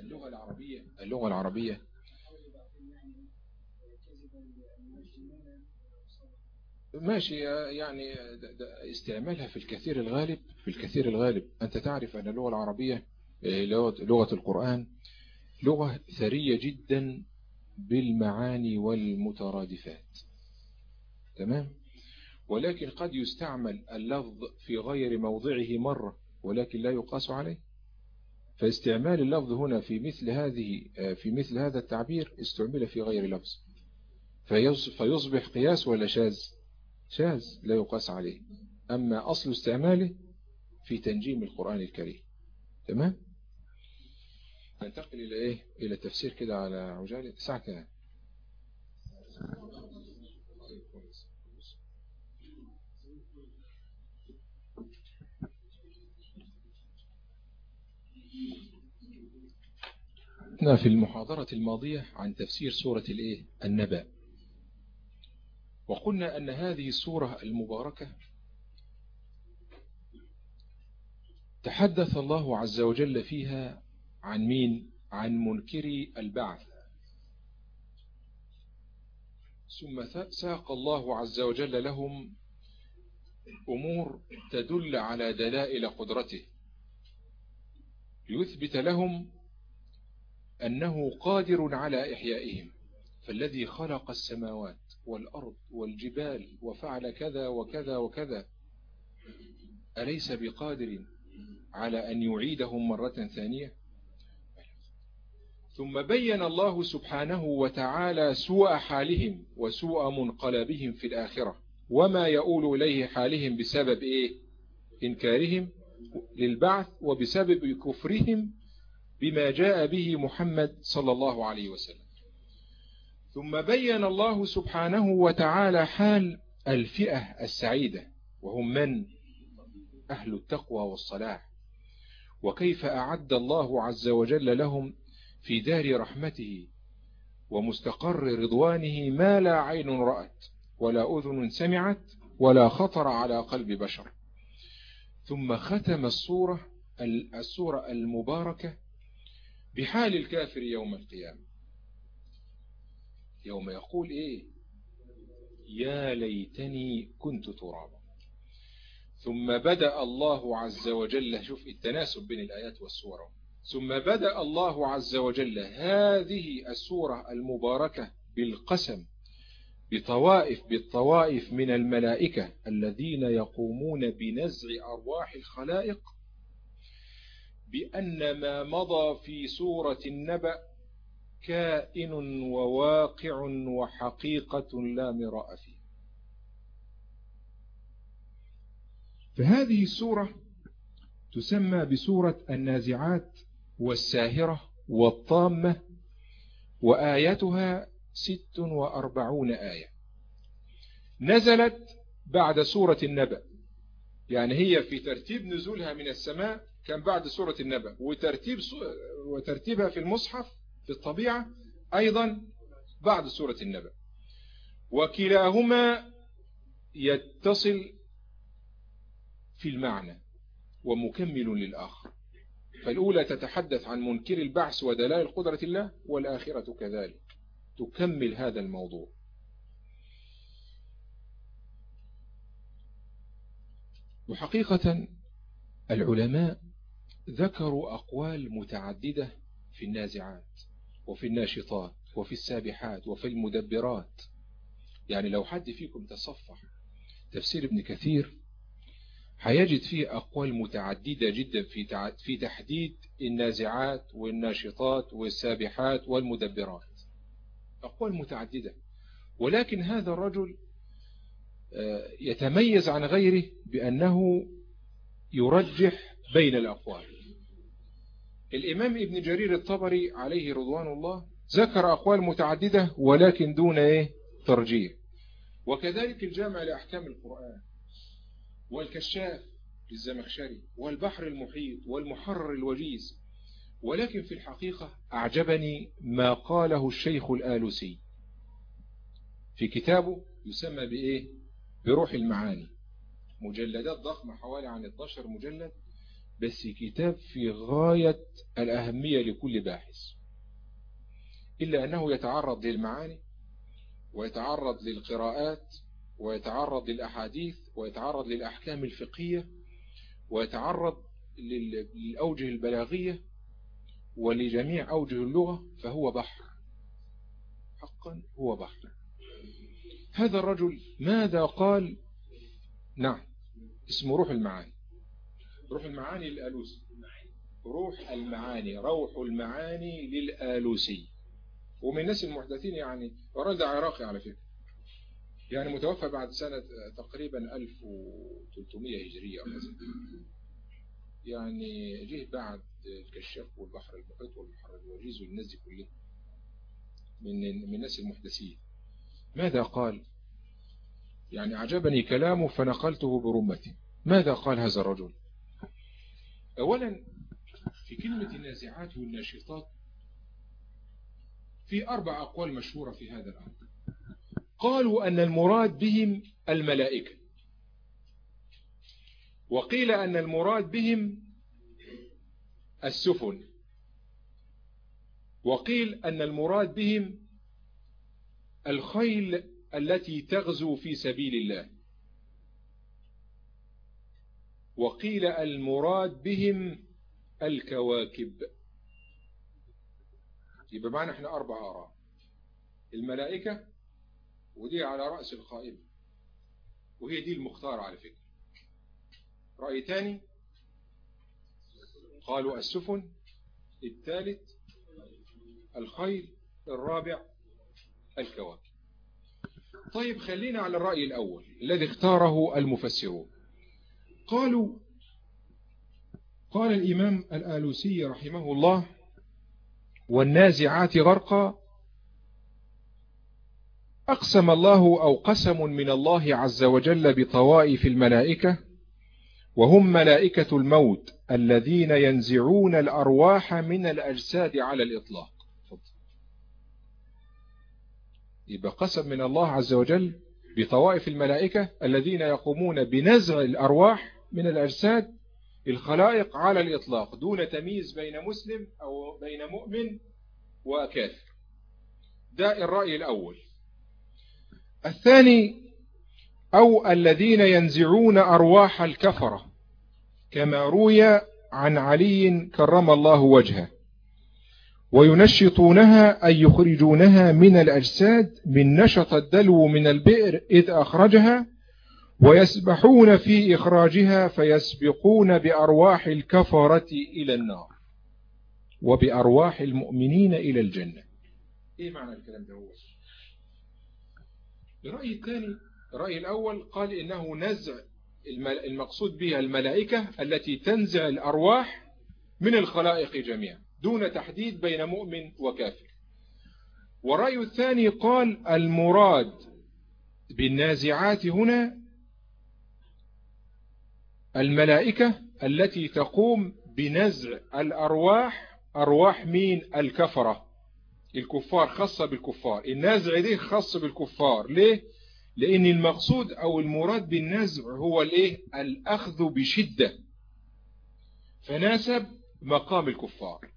اللغة العربية. اللغة العربية. ماشي يعني استعمالها في الكثير الغالب في الكثير الغالب. أنت تعرف أن اللغة العربية آه، لغة القرآن لغة ثرية جدا بالمعاني والمترادفات. تمام؟ ولكن قد يستعمل اللفظ في غير موضعه مرة ولكن لا يقاس عليه. فاستعمال اللفظ هنا في مثل هذه آه، في مثل هذا التعبير استعمل في غير لفظ. فيصبح قياس ولا شاذ؟ شاذ لا يقاس عليه. أما أصل استعماله في تنجيم القرآن الكريم. تمام؟ ننتقل إلى إيه؟ إلى التفسير كده على عجالة. ساعة كده في المحاضرة الماضية عن تفسير سورة الإيه؟ النبأ. وقلنا أن هذه السورة المباركة تحدث الله عز وجل فيها عن مين؟ عن منكري البعث. ثم ساق الله عز وجل لهم أمور تدل على دلائل قدرته. ليثبت لهم أنه قادر على إحيائهم. فالذي خلق السماوات والأرض والجبال وفعل كذا وكذا وكذا أليس بقادر على أن يعيدهم مرة ثانية؟ ثم بين الله سبحانه وتعالى سوء حالهم وسوء منقلبهم في الآخرة. وما يؤول إليه حالهم بسبب إيه؟ إنكارهم للبعث وبسبب كفرهم بما جاء به محمد صلى الله عليه وسلم. ثم بين الله سبحانه وتعالى حال الفئة السعيدة وهم من؟ أهل التقوى والصلاح. وكيف أعد الله عز وجل لهم في دار رحمته ومستقر رضوانه ما لا عين رأت ولا أذن سمعت ولا خطر على قلب بشر. ثم ختم الصورة السورة المباركة بحال الكافر يوم القيامة. يوم يقول إيه؟ يا ليتني كنت ترابا. ثم بدأ الله عز وجل شوف التناسب بين الآيات والسورة. ثم بدأ الله عز وجل هذه السورة المباركة بالقسم بطوائف بالطوائف من الملائكة الذين يقومون بنزع أرواح الخلائق بأن ما مضى في سورة النبأ كائن وواقع وحقيقة لا مراء فيه. فهذه السورة تسمى بسورة النازعات والساهرة والطامة وآيتها ست وأربعون آية. نزلت بعد سورة النبأ. يعني هي في ترتيب نزولها من السماء كان بعد سورة النبأ وترتيب وترتيبها في المصحف في الطبيعة أيضا بعد سورة النبأ. وكلاهما يتصل في المعنى ومكمل للآخر. فالأولى تتحدث عن منكر البعث ودلائل قدرة الله والآخرة كذلك تكمل هذا الموضوع. وحقيقة العلماء ذكروا أقوال متعددة في النازعات. وفي الناشطات وفي السابحات وفي المدبرات. يعني لو حد فيكم تصفح تفسير ابن كثير هيجد فيه أقوال متعددة جدا في في تحديد النازعات والناشطات والسابحات والمدبرات. أقوال متعددة. ولكن هذا الرجل آه، يتميز عن غيره بأنه يرجح بين الأقوال. الإمام ابن جرير الطبري عليه رضوان الله ذكر أقوال متعددة ولكن دون إيه؟ ترجيح. وكذلك الجامع لأحكام القرآن والكشاف للزمخشري والبحر المحيط والمحرر الوجيز ولكن في الحقيقة أعجبني ما قاله الشيخ الآلوسي. في كتابه يسمى بإيه؟ بروح المعاني. مجلدات ضخمة حوالي عن 12 مجلد بس كتاب في غاية الأهمية لكل باحث. إلا أنه يتعرض للمعاني ويتعرض للقراءات ويتعرض للأحاديث ويتعرض للأحكام الفقهية ويتعرض للأوجه البلاغية ولجميع أوجه اللغة فهو بحر. حقا هو بحر. هذا الرجل ماذا قال؟ نعم اسمه روح المعاني. روح المعاني للآلوسي روح المعاني روح المعاني للآلوسي. ومن الناس المحدثين يعني الراجل ده عراقي على فكرة. يعني متوفى بعد سنة تقريبا 1300 هجرية أو يعني جه بعد الكشاف والبحر المحيط والبحر الوجيز والناس دي كلها. من من الناس المحدثين. ماذا قال؟ يعني عجبني كلامه فنقلته برمتي. ماذا قال هذا الرجل؟ أولا في كلمة النازعات والناشطات في أربع أقوال مشهورة في هذا الأمر. قالوا أن المراد بهم الملائكة. وقيل أن المراد بهم السفن. وقيل أن المراد بهم الخيل التي تغزو في سبيل الله. وقيل المراد بهم الكواكب. يبقى معنا إحنا أربع آراء. الملائكة ودي على رأس القائمة. وهي دي المختار على فكرة. رأي تاني؟ قالوا السفن الثالث الخيل الرابع الكواكب. طيب خلينا على الرأي الأول الذي اختاره المفسرون. قالوا قال الإمام الآلوسي رحمه الله والنازعات غرقا أقسم الله أو قسم من الله عز وجل بطوائف الملائكة وهم ملائكة الموت الذين ينزعون الأرواح من الأجساد على الإطلاق. يبقى قسم من الله عز وجل بطوائف الملائكة الذين يقومون بنزع الأرواح من الأجساد الخلائق على الإطلاق دون تمييز بين مسلم أو بين مؤمن وكافر. ده الرأي الأول. الثاني أو الذين ينزعون أرواح الكفرة كما روي عن علي كرم الله وجهه وينشطونها أي يخرجونها من الأجساد من نشط الدلو من البئر إذ أخرجها ويسبحون في إخراجها فيسبقون بأرواح الكفرة إلى النار وبأرواح المؤمنين إلى الجنة. إيه معنى الكلام ده هو؟ الرأي الثاني الرأي الأول قال إنه نزع المقصود بها الملائكة التي تنزع الأرواح من الخلائق جميعا دون تحديد بين مؤمن وكافر. والرأي الثاني قال المراد بالنازعات هنا الملائكة التي تقوم بنزع الأرواح أرواح مين؟ الكفرة. الكفار خاصة بالكفار. النازع دي خاصة بالكفار. ليه؟ لأن المقصود أو المراد بالنزع هو الايه الأخذ بشدة. فناسب مقام الكفار.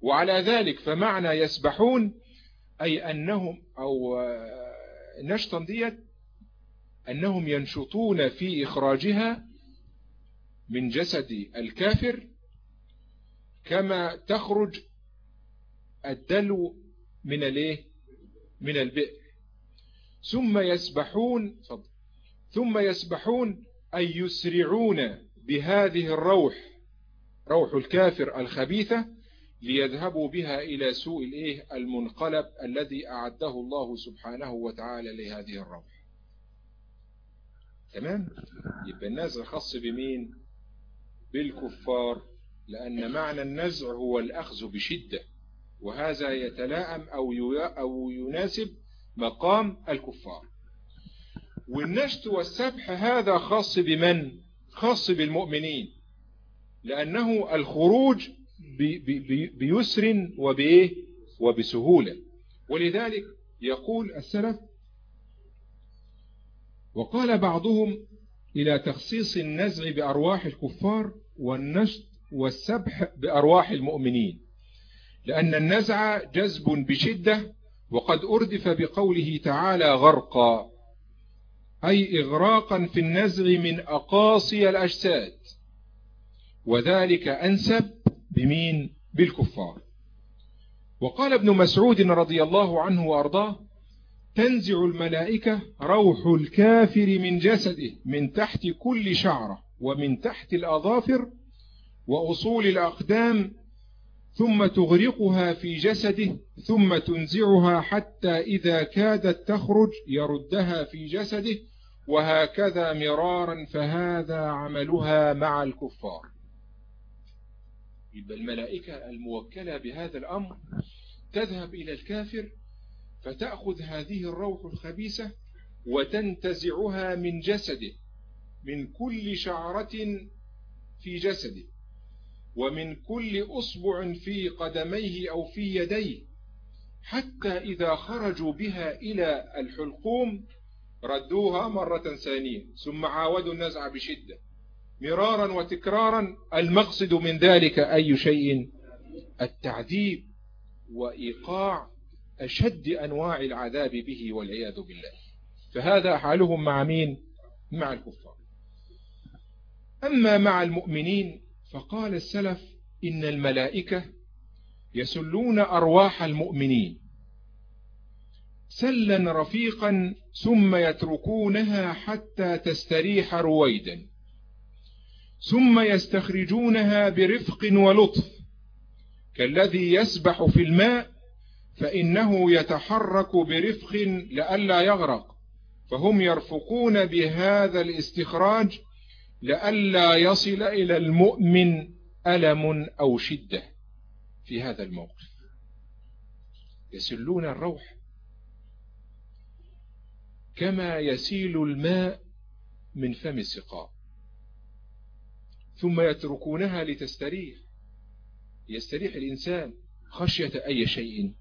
وعلى ذلك فمعنى يسبحون أي أنهم أو نشطا ديت أنهم ينشطون في إخراجها من جسد الكافر كما تخرج الدلو من الإيه؟ من البئر. ثم يسبحون ثم يسبحون أي يسرعون بهذه الروح روح الكافر الخبيثة ليذهبوا بها إلى سوء الإيه؟ المنقلب الذي أعده الله سبحانه وتعالى لهذه الروح. تمام؟ يبقى النزع خاص بمين؟ بالكفار لأن معنى النزع هو الأخذ بشدة وهذا يتلائم أو أو يناسب مقام الكفار. والنشت والسبح هذا خاص بمن؟ خاص بالمؤمنين لأنه الخروج بيسر وبإيه؟ وبسهولة. ولذلك يقول السلف وقال بعضهم إلى تخصيص النزع بأرواح الكفار والنشط والسبح بأرواح المؤمنين لأن النزع جذب بشدة وقد أردف بقوله تعالى غرقا أي إغراقا في النزع من أقاصي الأجساد وذلك أنسب بمين؟ بالكفار. وقال ابن مسعود رضي الله عنه وأرضاه تنزع الملائكة روح الكافر من جسده من تحت كل شعرة ومن تحت الأظافر وأصول الأقدام ثم تغرقها في جسده ثم تنزعها حتى إذا كادت تخرج يردها في جسده وهكذا مرارا فهذا عملها مع الكفار. يبقى الملائكة الموكلة بهذا الأمر تذهب إلى الكافر فتأخذ هذه الروح الخبيثة وتنتزعها من جسده من كل شعرة في جسده ومن كل أصبع في قدميه أو في يديه حتى إذا خرجوا بها إلى الحلقوم ردوها مرة ثانية ثم عاودوا النزع بشدة مرارا وتكرارا المقصد من ذلك أي شيء؟ التعذيب وإيقاع أشد أنواع العذاب به والعياذ بالله. فهذا حالهم مع مين؟ مع الكفار. أما مع المؤمنين فقال السلف إن الملائكة يسلون أرواح المؤمنين سلا رفيقا ثم يتركونها حتى تستريح رويدا ثم يستخرجونها برفق ولطف كالذي يسبح في الماء فإنه يتحرك برفق لئلا يغرق فهم يرفقون بهذا الاستخراج لئلا يصل إلى المؤمن ألم أو شدة في هذا الموقف. يسلون الروح كما يسيل الماء من فم السقاء ثم يتركونها لتستريح. يستريح الإنسان خشية أي شيء.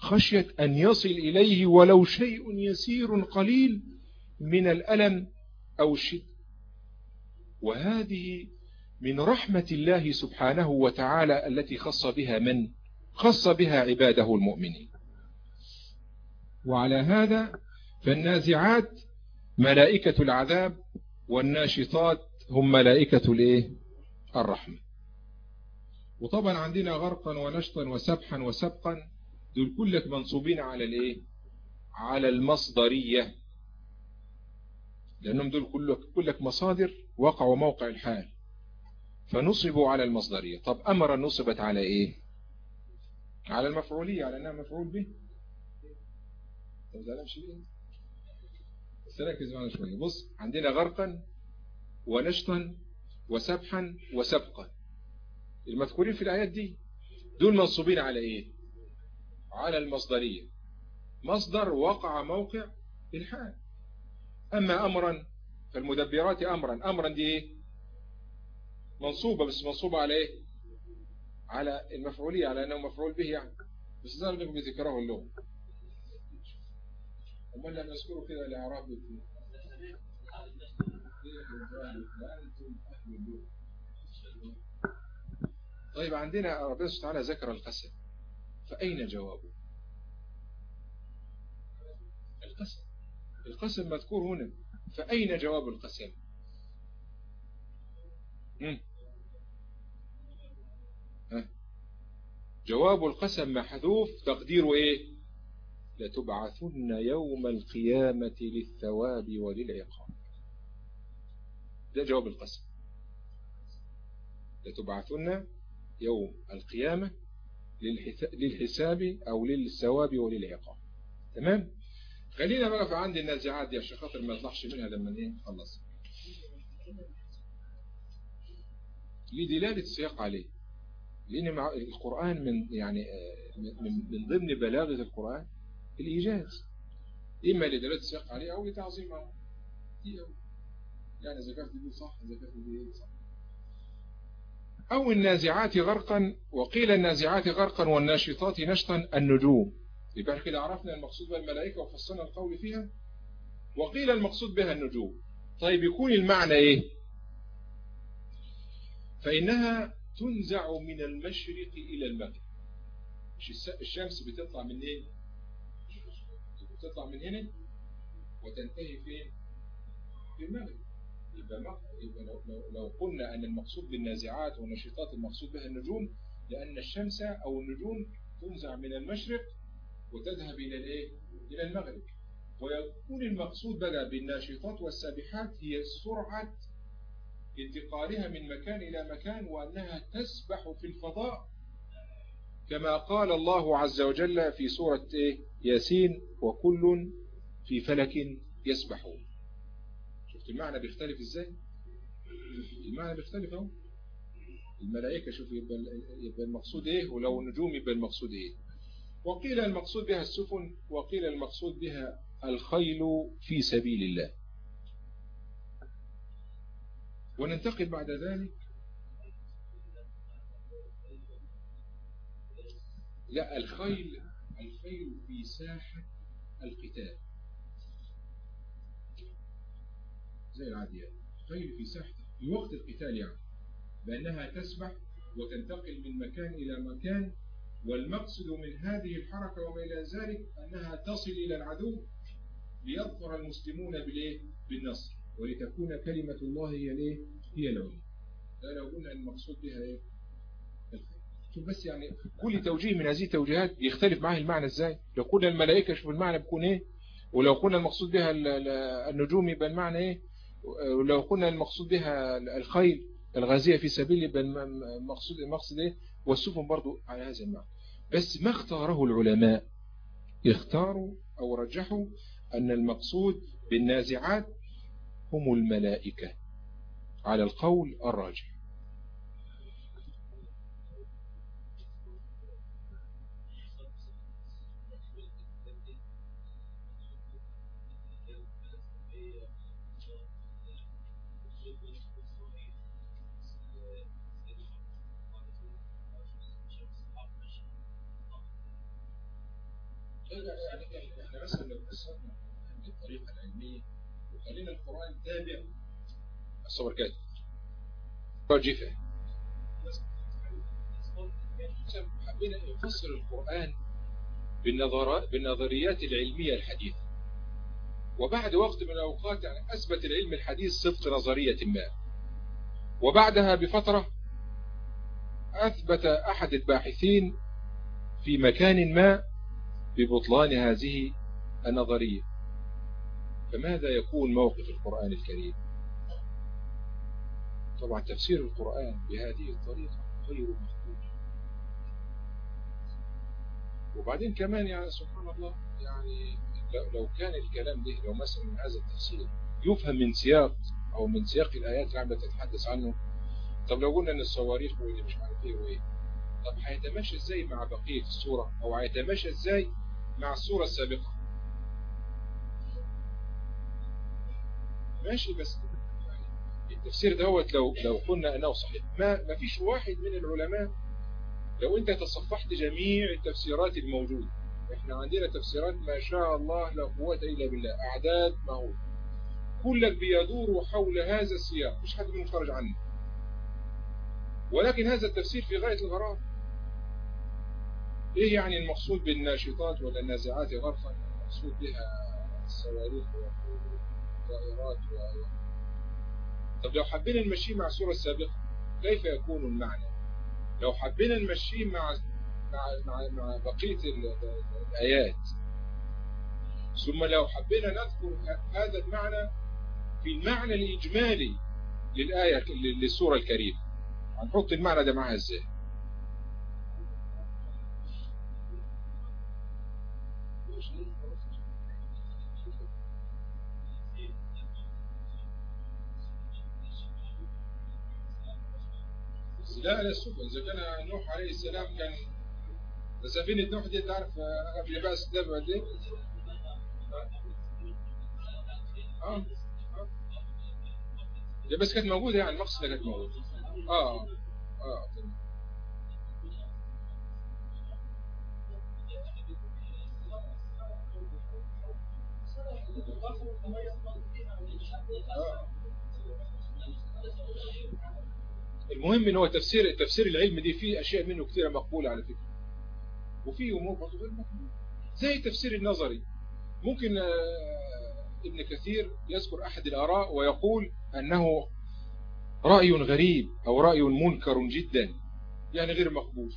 خشية أن يصل إليه ولو شيء يسير قليل من الألم أو الشد وهذه من رحمة الله سبحانه وتعالى التي خص بها من؟ خص بها عباده المؤمنين. وعلى هذا فالنازعات ملائكة العذاب والناشطات هم ملائكة الإيه؟ الرحمة. وطبعا عندنا غرقا ونشطا وسبحا وسبقا دول كلك منصوبين على الايه؟ على المصدرية. لأنهم دول كلك, كلك مصادر وقعوا موقع الحال. فنصبوا على المصدرية. طب أمر نصبت على إيه؟ على المفعولية على أنها مفعول به. طب ده شيء بس ركز معنا شوية. بص عندنا غرقا ونشطا وسبحا وسبقا. المذكورين في الآيات دي دول منصوبين على إيه؟ على المصدرية. مصدر وقع موقع الحال أما أمرا فالمدبرات أمرا. أمرا دي إيه؟ منصوبة بس منصوبة على إيه؟ على المفعولية على أنه مفعول به يعني. بس ظهر لكم بذكره اللغة أما لم يذكروا كده الإعراب طيب عندنا ربنا سبحانه ذكر القسم. فأين جوابه؟ القسم. القسم مذكور هنا. فأين جواب القسم؟ جواب القسم محذوف. تقديره إيه؟ لتبعثن يوم القيامة للثواب وللعقاب. ده جواب القسم. لتبعثن يوم القيامة للحساب أو للثواب وللعقاب. تمام؟ خلينا بقى في عند النازعات دي عشان خاطر ما يطلعش منها لما إيه خلص لدلالة السياق عليه. لأن القرآن من يعني آه، من, من ضمن بلاغة القرآن الإيجاز. إما لدلالة السياق عليه أو لتعظيم يعني زكاة دي صح زكاة دي صح. أو النازعات غرقا وقيل النازعات غرقا والناشطات نشطا النجوم. يبقى كده عرفنا المقصود بها الملائكة وفصلنا القول فيها؟ وقيل المقصود بها النجوم. طيب يكون المعنى إيه؟ فإنها تنزع من المشرق إلى المغرب. مش الشمس بتطلع من إيه؟ بتطلع من هنا وتنتهي فين؟ في المغرب. لو, قلنا أن المقصود بالنازعات والنشيطات المقصود بها النجوم لأن الشمس أو النجوم تنزع من المشرق وتذهب إلى الإيه؟ إلى المغرب ويكون المقصود بقى بالناشطات والسابحات هي سرعة انتقالها من مكان إلى مكان وأنها تسبح في الفضاء كما قال الله عز وجل في سورة إيه؟ ياسين وكل في فلك يسبحون المعنى بيختلف إزاي؟ المعنى بيختلف أهو. الملائكة شوف يبقى, يبقى المقصود إيه؟ ولو النجوم يبقى المقصود إيه؟ وقيل المقصود بها السفن وقيل المقصود بها الخيل في سبيل الله. وننتقل بعد ذلك. لا الخيل الخيل في ساحة القتال. زي العاديات الخيل في ساحة في وقت القتال يعني. بأنها تسبح وتنتقل من مكان إلى مكان والمقصد من هذه الحركة وما إلى ذلك أنها تصل إلى العدو ليظفر المسلمون بالإيه؟ بالنصر. ولتكون كلمة الله هي الإيه؟ هي العليا. لا لو قلنا المقصود بها إيه؟ شوف بس يعني كل توجيه من هذه التوجيهات بيختلف معاه المعنى إزاي؟ لو قلنا الملائكة شوف المعنى بيكون إيه؟ ولو قلنا المقصود بها النجوم يبقى المعنى إيه؟ ولو قلنا المقصود بها الخيل الغازية في سبيل يبقى المقصود المقصد إيه؟ والسفن برضو على هذا المعنى. بس ما اختاره العلماء؟ اختاروا أو رجحوا أن المقصود بالنازعات هم الملائكة على القول الراجح. الصبر كده راجفه حبينا نفسر القرآن بالنظريات العلمية الحديثة. وبعد وقت من الأوقات يعني أثبت العلم الحديث صدق نظرية ما. وبعدها بفترة أثبت أحد الباحثين في مكان ما ببطلان هذه النظرية. فماذا يكون موقف القرآن الكريم؟ طبعا تفسير القرآن بهذه الطريقة غير مقبول وبعدين كمان يعني سبحان الله يعني لو كان الكلام ده لو مثلا من هذا التفسير يفهم من سياق أو من سياق الآيات اللي عم تتحدث عنه طب لو قلنا إن الصواريخ واللي مش عارف إيه وإيه طب هيتماشى إزاي مع بقية السورة؟ أو هيتماشى إزاي مع السورة السابقة؟ ماشي بس التفسير دوت لو لو قلنا أنه صحيح. ما ما فيش واحد من العلماء لو أنت تصفحت جميع التفسيرات الموجودة إحنا عندنا تفسيرات ما شاء الله لا قوة إلا بالله أعداد مهول كلك بيدور حول هذا السياق مش حد منهم خرج عنه. ولكن هذا التفسير في غاية الغرام. إيه يعني المقصود بالناشطات ولا النازعات غرفا؟ المقصود بها الصواريخ والطائرات و... طب لو حبينا نمشيه مع السورة السابقة كيف يكون المعنى؟ لو حبينا نمشيه مع مع مع, مع بقية الآيات. ثم لو حبينا نذكر هذا المعنى في المعنى الإجمالي للآية للسورة الكريمة هنحط المعنى ده معها إزاي؟ لا لا السفن إذا كان نوح عليه السلام كان سفينة نوح دي تعرف قبل بقى السلام قد إيه؟ آه. آه بس كانت موجودة يعني المقصد كانت موجودة. آه آه المهم إن هو تفسير تفسير العلم دي فيه أشياء منه كثيره مقبولة على فكرة. وفي أمور برضه غير مقبولة. زي التفسير النظري. ممكن آه، ابن كثير يذكر أحد الآراء ويقول أنه رأي غريب أو رأي منكر جدا. يعني غير مقبول.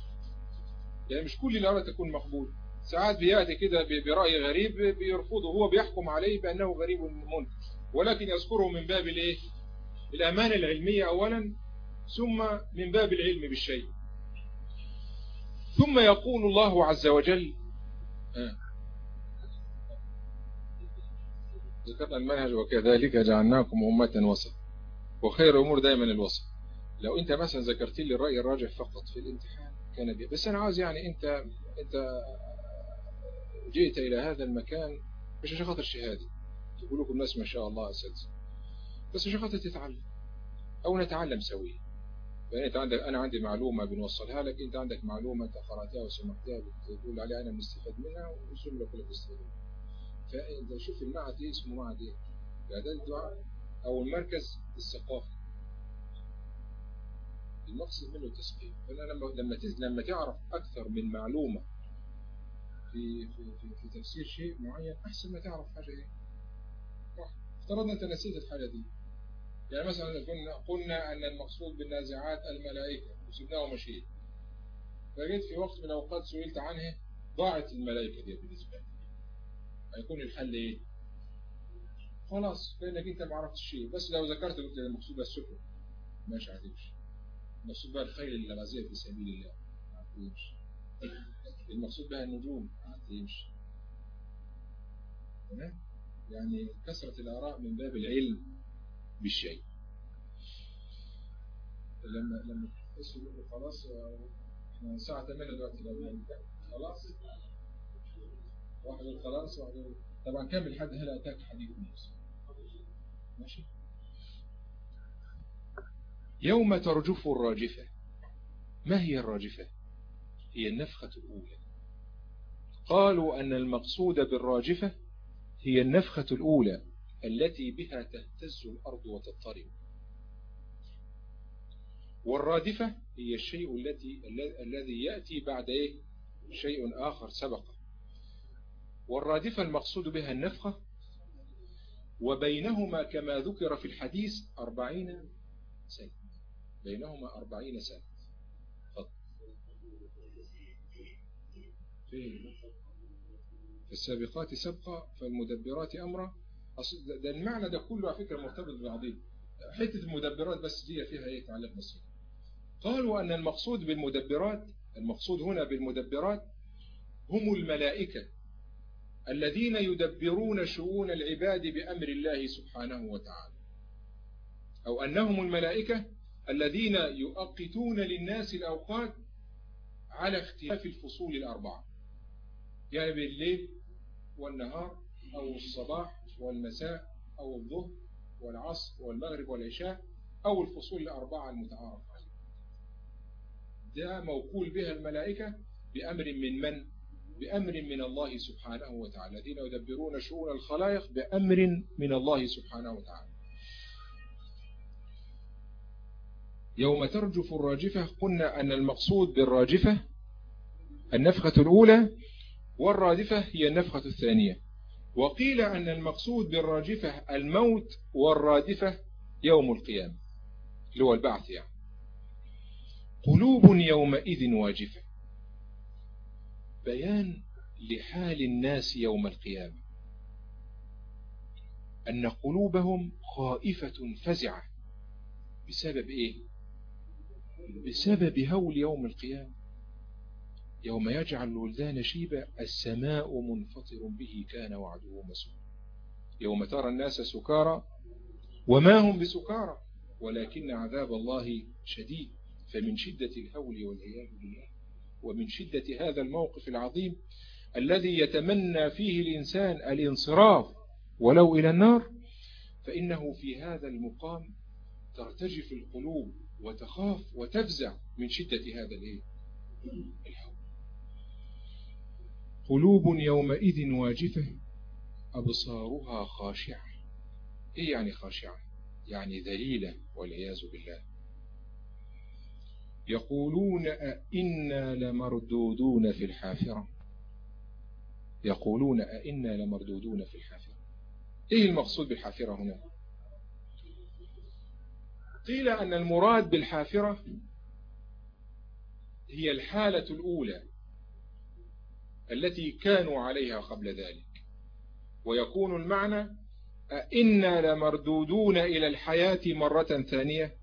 يعني مش كل الآراء تكون مقبول ساعات بيأتي كده برأي غريب بيرفضه. هو بيحكم عليه بأنه غريب منكر. ولكن يذكره من باب الإيه؟ الأمانة العلمية اولا ثم من باب العلم بالشيء. ثم يقول الله عز وجل آه. ذكرنا المنهج وكذلك جعلناكم أمة وسط وخير الأمور دائما الوسط. لو أنت مثلا ذكرت لي الرأي الراجح فقط في الامتحان كان بي بس أنا عاوز يعني أنت أنت جئت إلى هذا المكان مش عشان خاطر شهادة تقول لكم الناس ما شاء الله أساتذة بس عشان خاطر تتعلم أو نتعلم سويا فأنت عندك أنا عندي معلومة بنوصلها لك أنت عندك معلومة أنت قرأتها وسمعتها بتقول عليها أنا مستفاد منها والزملاء كلها بتستفاد منها فأنت شوف المعهد إيه اسمه معهد إيه؟ إعداد الدعاء أو المركز الثقافي. المقصد منه التثقيف فأنا لما لما لما تعرف أكثر من معلومة في في في, في تفسير شيء معين أحسن ما تعرف حاجة إيه؟ افترضنا أنت نسيت الحاجة دي. يعني مثلا كنا قلنا أن المقصود بالنازعات الملائكة وسبناه ومشيت فجيت في وقت من الأوقات سئلت عنها ضاعت الملائكة دي بالنسبة لي. هيكون الحل إيه؟ خلاص لأنك أنت ما عرفتش شيء. بس لو ذكرت قلت المقصود السكر ماشي هتمشي المقصود بها الخيل الغازية في سبيل الله. هتمشي المقصود بها النجوم. هتمشي تمام؟ يعني كثرة الآراء من باب العلم. بالشيء لما لما تحسوا خلاص إحنا الساعة 8 دلوقتي لو خلاص. واحد خلاص واحد طبعا كمل حد هلا أتاك حديث موسى ماشي؟ يوم ترجف الراجفة. ما هي الراجفة؟ هي النفخة الأولى. قالوا أن المقصود بالراجفة هي النفخة الأولى. التي بها تهتز الأرض وتضطرب. والرادفة هي الشيء التي الذي يأتي بعد إيه؟ شيء آخر سبق. والرادفة المقصود بها النفخة وبينهما كما ذكر في الحديث أربعين سنة. بينهما أربعين سنة. في السابقات سبقة فالمدبرات أمرا. ده المعنى ده كله على فكرة مرتبط ببعضيه حتة المدبرات بس دي فيها إيه تعليق بسيط. قالوا أن المقصود بالمدبرات المقصود هنا بالمدبرات هم الملائكة الذين يدبرون شؤون العباد بأمر الله سبحانه وتعالى. أو أنهم الملائكة الذين يؤقتون للناس الأوقات على اختلاف الفصول الأربعة. يعني بالليل والنهار أو الصباح والمساء أو الظهر والعصر والمغرب والعشاء أو الفصول الأربعة المتعارف عليها ده موكول بها الملائكة بأمر من من؟ بأمر من الله سبحانه وتعالى. الذين يدبرون شؤون الخلائق بأمر من الله سبحانه وتعالى. يوم ترجف الراجفة قلنا أن المقصود بالراجفة النفخة الأولى والرادفة هي النفخة الثانية. وقيل أن المقصود بالراجفة الموت والرادفة يوم القيامة اللي هو البعث يعني. قلوب يومئذ واجفة. بيان لحال الناس يوم القيامة. أن قلوبهم خائفة فزعة. بسبب إيه؟ بسبب هول يوم القيامة. يوم يجعل الولدان شيبا السماء منفطر به كان وعده مسؤول. يوم ترى الناس سكارى وما هم بسكارى ولكن عذاب الله شديد. فمن شدة الهول والعياذ بالله ومن شدة هذا الموقف العظيم الذي يتمنى فيه الإنسان الانصراف ولو إلى النار فإنه في هذا المقام ترتجف القلوب وتخاف وتفزع من شدة هذا الهول. قلوب يومئذ واجفة أبصارها خاشعة. إيه يعني خاشعة؟ يعني ذليلة والعياذ بالله. يقولون أئنا لمردودون في الحافرة. يقولون أئنا لمردودون في الحافرة. إيه المقصود بالحافرة هنا؟ قيل أن المراد بالحافرة هي الحالة الأولى. التي كانوا عليها قبل ذلك. ويكون المعنى أئنا لمردودون إلى الحياة مرة ثانية؟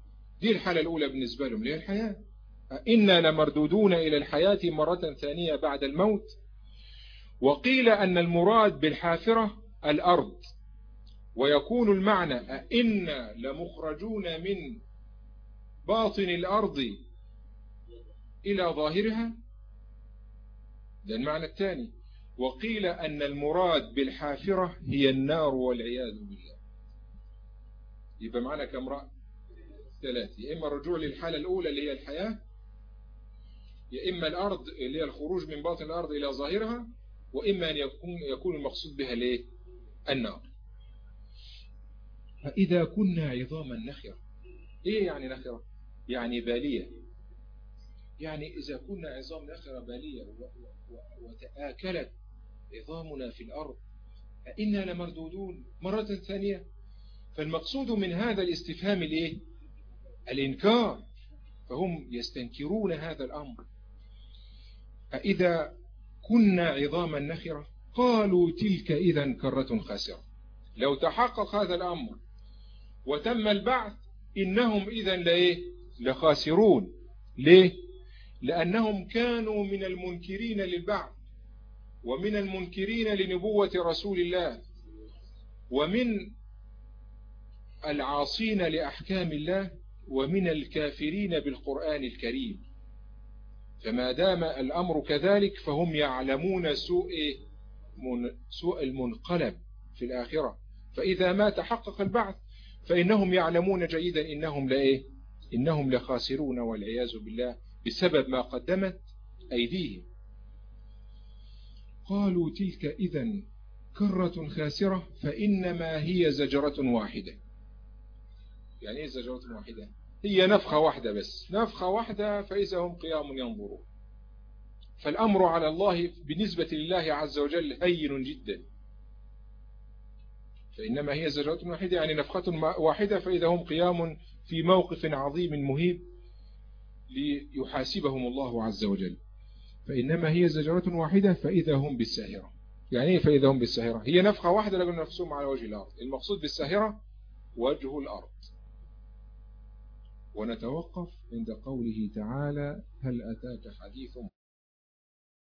دي الحالة الأولى بالنسبة لهم ليه الحياة. أئنا لمردودون إلى الحياة مرة ثانية بعد الموت؟ وقيل أن المراد بالحافرة الأرض. ويكون المعنى أئنا لمخرجون من باطن الأرض إلى ظاهرها؟ ده المعنى الثاني. وقيل أن المراد بالحافرة هي النار والعياذ بالله. يبقى معنا كم رأي؟ ثلاثة. إما الرجوع للحالة الأولى اللي هي الحياة يا إما الأرض اللي هي الخروج من باطن الأرض إلى ظاهرها وإما أن يكون, يكون المقصود بها ليه؟ النار. فإذا كنا عظاما نخرة. إيه يعني نخرة؟ يعني بالية. يعني إذا كنا عظام نخرة بالية وتآكلت عظامنا في الأرض أئنا لمردودون. مرة ثانية فالمقصود من هذا الاستفهام الإيه؟ الإنكار فهم يستنكرون هذا الأمر. فإذا كنا عظاما نخرة قالوا تلك إذا كرة خاسرة. لو تحقق هذا الأمر وتم البعث إنهم إذا لإيه؟ لخاسرون. ليه؟ لأنهم كانوا من المنكرين للبعث ومن المنكرين لنبوة رسول الله ومن العاصين لأحكام الله ومن الكافرين بالقرآن الكريم. فما دام الأمر كذلك فهم يعلمون سوء من سوء المنقلب في الآخرة. فإذا ما تحقق البعث فإنهم يعلمون جيدا إنهم لإيه؟ إنهم لخاسرون والعياذ بالله. بسبب ما قدمت أيديهم. قالوا تلك إذا كرة خاسرة فإنما هي زجرة واحدة. يعني إيه زجرة واحدة؟ هي نفخة واحدة بس. نفخة واحدة فإذا هم قيام ينظرون. فالأمر على الله بالنسبة لله عز وجل هين جدا. فإنما هي زجرة واحدة يعني نفخة واحدة فإذا هم قيام في موقف عظيم مهيب. ليحاسبهم الله عز وجل. فإنما هي زجرة واحدة فإذا هم بالساهرة. يعني إيه فإذا هم بالساهرة؟ هي نفخة واحدة لكن نفسهم على وجه الأرض. المقصود بالساهرة وجه الأرض. ونتوقف عند قوله تعالى هل أتاك حديث